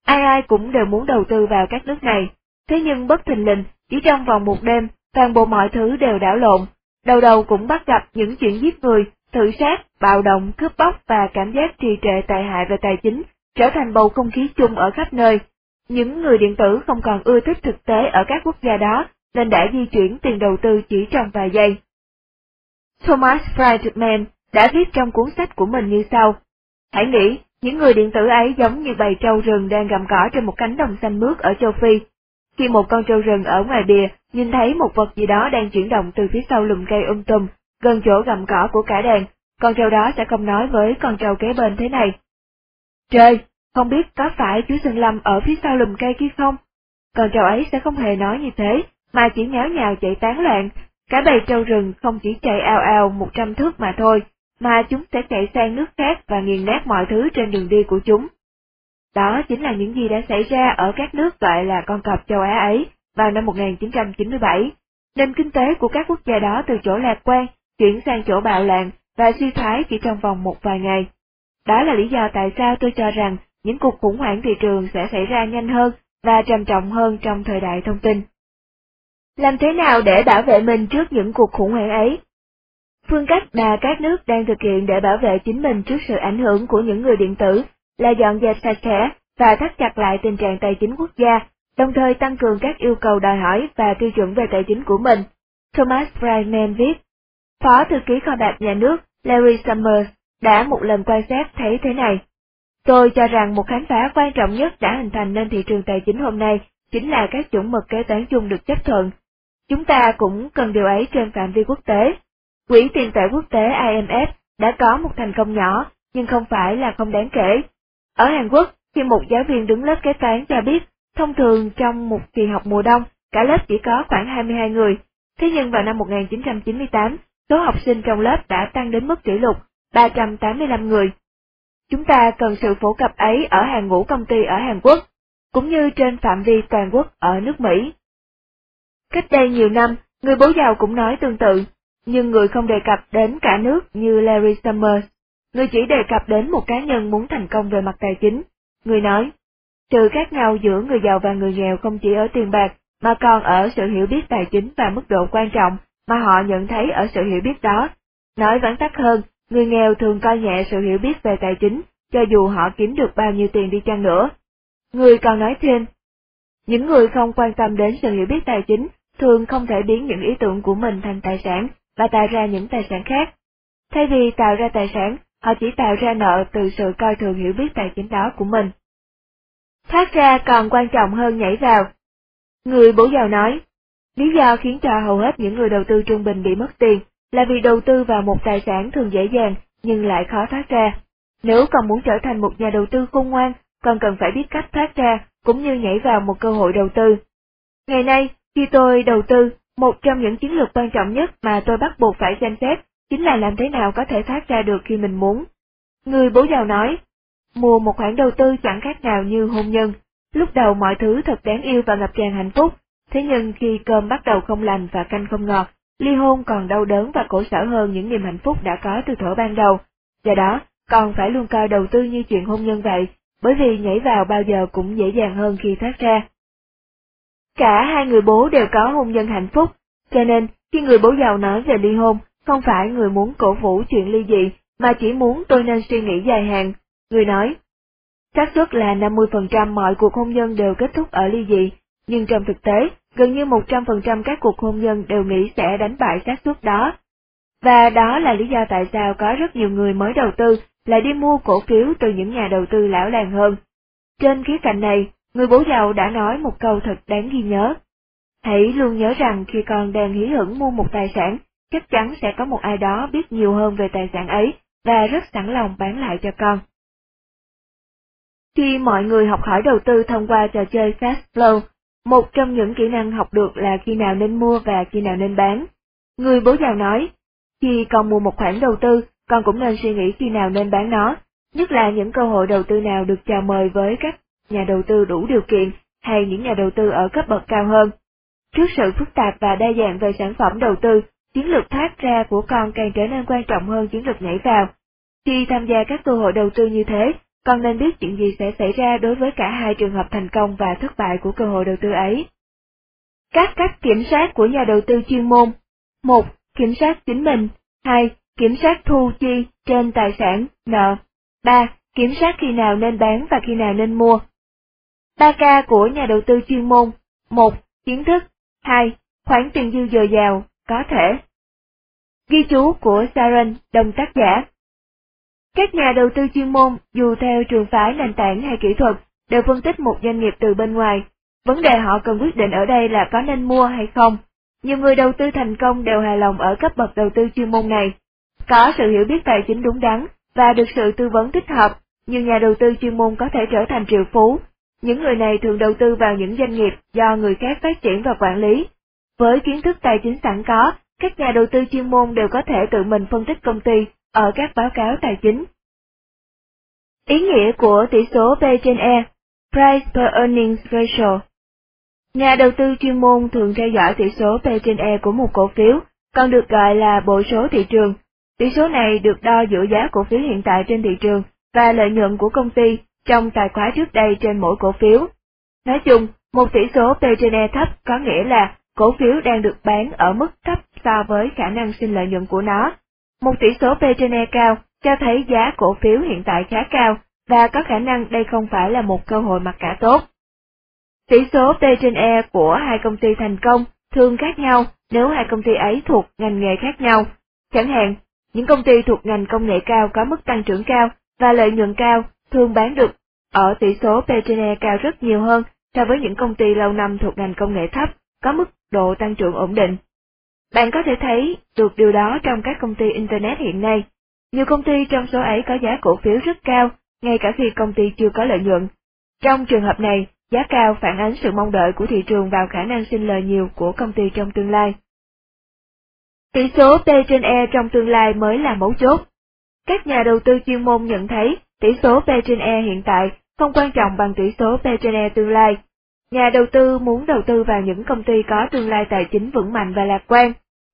Ai ai cũng đều muốn đầu tư vào các nước này. Thế nhưng bất thình lình, chỉ trong vòng một đêm, toàn bộ mọi thứ đều đảo lộn. Đầu đầu cũng bắt gặp những chuyện giết người, tự sát, bạo động, cướp bóc và cảm giác trì trệ tệ hại về tài chính, trở thành bầu không khí chung ở khắp nơi. Những người điện tử không còn ưa thích thực tế ở các quốc gia đó, nên đã di chuyển tiền đầu tư chỉ trong vài giây. Thomas Friedman đã viết trong cuốn sách của mình như sau. Hãy nghĩ, những người điện tử ấy giống như bầy trâu rừng đang gặm cỏ trên một cánh đồng xanh mướt ở châu Phi. Khi một con trâu rừng ở ngoài bìa nhìn thấy một vật gì đó đang chuyển động từ phía sau lùm cây um tùm, gần chỗ gặm cỏ của cả đàn, con trâu đó sẽ không nói với con trâu kế bên thế này. Trời, không biết có phải chú Sơn Lâm ở phía sau lùm cây kia không? Con trâu ấy sẽ không hề nói như thế, mà chỉ nháo nhào chạy tán loạn. Cả bầy trâu rừng không chỉ chạy ao ao một trăm thước mà thôi, mà chúng sẽ chạy sang nước khác và nghiền nát mọi thứ trên đường đi của chúng. Đó chính là những gì đã xảy ra ở các nước gọi là con cọp châu Á ấy vào năm 1997. Nền kinh tế của các quốc gia đó từ chỗ lạc quan chuyển sang chỗ bạo loạn và suy thoái chỉ trong vòng một vài ngày. Đó là lý do tại sao tôi cho rằng những cuộc khủng hoảng thị trường sẽ xảy ra nhanh hơn và trầm trọng hơn trong thời đại thông tin. Làm thế nào để bảo vệ mình trước những cuộc khủng hoảng ấy? Phương cách mà các nước đang thực hiện để bảo vệ chính mình trước sự ảnh hưởng của những người điện tử là dọn dẹp sạch sẽ và thắt chặt lại tình trạng tài chính quốc gia, đồng thời tăng cường các yêu cầu đòi hỏi và tiêu chuẩn về tài chính của mình. Thomas Friedman viết, Phó thư ký kho bạc nhà nước Larry Summers đã một lần quan sát thấy thế này. Tôi cho rằng một khám phá quan trọng nhất đã hình thành nên thị trường tài chính hôm nay chính là các chuẩn mực kế toán chung được chấp thuận. Chúng ta cũng cần điều ấy trên phạm vi quốc tế. Quỹ tiền tệ quốc tế IMF đã có một thành công nhỏ, nhưng không phải là không đáng kể. Ở Hàn Quốc, khi một giáo viên đứng lớp kế toán cho biết, thông thường trong một kỳ học mùa đông, cả lớp chỉ có khoảng 22 người. Thế nhưng vào năm 1998, số học sinh trong lớp đã tăng đến mức kỷ lục 385 người. Chúng ta cần sự phổ cập ấy ở hàng ngũ công ty ở Hàn Quốc, cũng như trên phạm vi toàn quốc ở nước Mỹ. Cách đây nhiều năm, người bố giàu cũng nói tương tự, nhưng người không đề cập đến cả nước như Larry Summers. Người chỉ đề cập đến một cá nhân muốn thành công về mặt tài chính. Người nói, sự khác nhau giữa người giàu và người nghèo không chỉ ở tiền bạc, mà còn ở sự hiểu biết tài chính và mức độ quan trọng mà họ nhận thấy ở sự hiểu biết đó. Nói vắn tắt hơn, người nghèo thường coi nhẹ sự hiểu biết về tài chính, cho dù họ kiếm được bao nhiêu tiền đi chăng nữa. Người còn nói thêm, những người không quan tâm đến sự hiểu biết tài chính thường không thể biến những ý tưởng của mình thành tài sản và tạo ra những tài sản khác. Thay vì tạo ra tài sản, họ chỉ tạo ra nợ từ sự coi thường hiểu biết tài chính đó của mình. Thoát ra còn quan trọng hơn nhảy vào. Người bố giàu nói, lý do khiến cho hầu hết những người đầu tư trung bình bị mất tiền là vì đầu tư vào một tài sản thường dễ dàng nhưng lại khó thoát ra. Nếu còn muốn trở thành một nhà đầu tư khôn ngoan, còn cần phải biết cách thoát ra cũng như nhảy vào một cơ hội đầu tư. Ngày nay, khi tôi đầu tư, một trong những chiến lược quan trọng nhất mà tôi bắt buộc phải xem xét chính là làm thế nào có thể thoát ra được khi mình muốn. Người bố giàu nói, mua một khoản đầu tư chẳng khác nào như hôn nhân, lúc đầu mọi thứ thật đáng yêu và ngập tràn hạnh phúc, thế nhưng khi cơm bắt đầu không lành và canh không ngọt, ly hôn còn đau đớn và khổ sở hơn những niềm hạnh phúc đã có từ thổ ban đầu. Do đó, còn phải luôn coi đầu tư như chuyện hôn nhân vậy, bởi vì nhảy vào bao giờ cũng dễ dàng hơn khi thoát ra. Cả hai người bố đều có hôn nhân hạnh phúc, cho nên khi người bố giàu nói về ly hôn, không phải người muốn cổ vũ chuyện ly dị, mà chỉ muốn tôi nên suy nghĩ dài hạn. Người nói, xác suất là 50% mọi cuộc hôn nhân đều kết thúc ở ly dị, nhưng trong thực tế, gần như 100% các cuộc hôn nhân đều nghĩ sẽ đánh bại xác suất đó. Và đó là lý do tại sao có rất nhiều người mới đầu tư lại đi mua cổ phiếu từ những nhà đầu tư lão làng hơn. Trên khía cạnh này, người bố giàu đã nói một câu thật đáng ghi nhớ. Hãy luôn nhớ rằng khi con đang hí hửng mua một tài sản, chắc chắn sẽ có một ai đó biết nhiều hơn về tài sản ấy và rất sẵn lòng bán lại cho con. Khi mọi người học hỏi đầu tư thông qua trò chơi Fast Flow, một trong những kỹ năng học được là khi nào nên mua và khi nào nên bán. Người bố giàu nói, khi con mua một khoản đầu tư, con cũng nên suy nghĩ khi nào nên bán nó, nhất là những cơ hội đầu tư nào được chào mời với các nhà đầu tư đủ điều kiện hay những nhà đầu tư ở cấp bậc cao hơn. Trước sự phức tạp và đa dạng về sản phẩm đầu tư, chiến lược thoát ra của con càng trở nên quan trọng hơn chiến lược nhảy vào. Khi tham gia các cơ hội đầu tư như thế, con nên biết chuyện gì sẽ xảy ra đối với cả hai trường hợp thành công và thất bại của cơ hội đầu tư ấy. Các cách kiểm soát của nhà đầu tư chuyên môn 1. Kiểm soát chính mình 2. Kiểm soát thu chi trên tài sản, nợ 3. Kiểm soát khi nào nên bán và khi nào nên mua 3K của nhà đầu tư chuyên môn 1. Kiến thức 2. Khoản tiền dư dồi dào, có thể Ghi chú của Saren, đồng tác giả các nhà đầu tư chuyên môn, dù theo trường phái nền tảng hay kỹ thuật, đều phân tích một doanh nghiệp từ bên ngoài. Vấn đề họ cần quyết định ở đây là có nên mua hay không. Nhiều người đầu tư thành công đều hài lòng ở cấp bậc đầu tư chuyên môn này. Có sự hiểu biết tài chính đúng đắn và được sự tư vấn thích hợp, nhiều nhà đầu tư chuyên môn có thể trở thành triệu phú. Những người này thường đầu tư vào những doanh nghiệp do người khác phát triển và quản lý. Với kiến thức tài chính sẵn có, các nhà đầu tư chuyên môn đều có thể tự mình phân tích công ty ở các báo cáo tài chính. Ý nghĩa của tỷ số P trên E, Price per Earnings Ratio Nhà đầu tư chuyên môn thường theo dõi tỷ số P trên E của một cổ phiếu, còn được gọi là bộ số thị trường. Tỷ số này được đo giữa giá cổ phiếu hiện tại trên thị trường và lợi nhuận của công ty trong tài khoá trước đây trên mỗi cổ phiếu. Nói chung, một tỷ số P trên E thấp có nghĩa là cổ phiếu đang được bán ở mức thấp so với khả năng sinh lợi nhuận của nó, một tỷ số P trên E cao cho thấy giá cổ phiếu hiện tại khá cao và có khả năng đây không phải là một cơ hội mặc cả tốt. Tỷ số P trên E của hai công ty thành công thường khác nhau nếu hai công ty ấy thuộc ngành nghề khác nhau. Chẳng hạn, những công ty thuộc ngành công nghệ cao có mức tăng trưởng cao và lợi nhuận cao thường bán được ở tỷ số P/E cao rất nhiều hơn so với những công ty lâu năm thuộc ngành công nghệ thấp có mức độ tăng trưởng ổn định. Bạn có thể thấy được điều đó trong các công ty Internet hiện nay. Nhiều công ty trong số ấy có giá cổ phiếu rất cao, ngay cả khi công ty chưa có lợi nhuận. Trong trường hợp này, giá cao phản ánh sự mong đợi của thị trường vào khả năng sinh lời nhiều của công ty trong tương lai. Tỷ số P trên E trong tương lai mới là mấu chốt. Các nhà đầu tư chuyên môn nhận thấy tỷ số P trên E hiện tại không quan trọng bằng tỷ số P trên E tương lai, Nhà đầu tư muốn đầu tư vào những công ty có tương lai tài chính vững mạnh và lạc quan.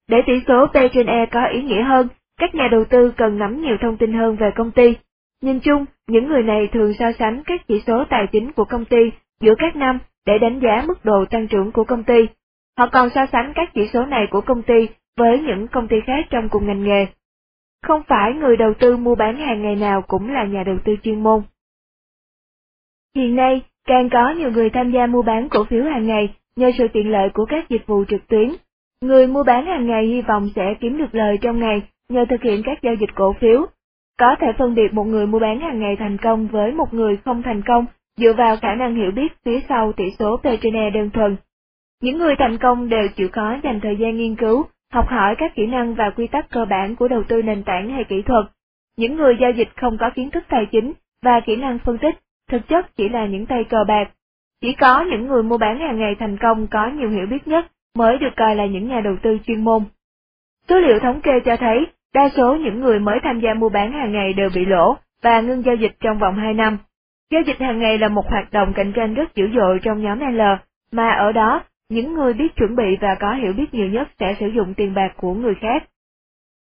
Để tỷ số P trên E có ý nghĩa hơn, các nhà đầu tư cần nắm nhiều thông tin hơn về công ty. Nhìn chung, những người này thường so sánh các chỉ số tài chính của công ty giữa các năm để đánh giá mức độ tăng trưởng của công ty. Họ còn so sánh các chỉ số này của công ty với những công ty khác trong cùng ngành nghề. Không phải người đầu tư mua bán hàng ngày nào cũng là nhà đầu tư chuyên môn. Hiện nay, Càng có nhiều người tham gia mua bán cổ phiếu hàng ngày nhờ sự tiện lợi của các dịch vụ trực tuyến. Người mua bán hàng ngày hy vọng sẽ kiếm được lời trong ngày nhờ thực hiện các giao dịch cổ phiếu. Có thể phân biệt một người mua bán hàng ngày thành công với một người không thành công dựa vào khả năng hiểu biết phía sau tỷ số P/E đơn thuần. Những người thành công đều chịu khó dành thời gian nghiên cứu, học hỏi các kỹ năng và quy tắc cơ bản của đầu tư nền tảng hay kỹ thuật. Những người giao dịch không có kiến thức tài chính và kỹ năng phân tích thực chất chỉ là những tay cờ bạc. Chỉ có những người mua bán hàng ngày thành công có nhiều hiểu biết nhất mới được coi là những nhà đầu tư chuyên môn. Số liệu thống kê cho thấy, đa số những người mới tham gia mua bán hàng ngày đều bị lỗ và ngưng giao dịch trong vòng 2 năm. Giao dịch hàng ngày là một hoạt động cạnh tranh rất dữ dội trong nhóm L, mà ở đó, những người biết chuẩn bị và có hiểu biết nhiều nhất sẽ sử dụng tiền bạc của người khác.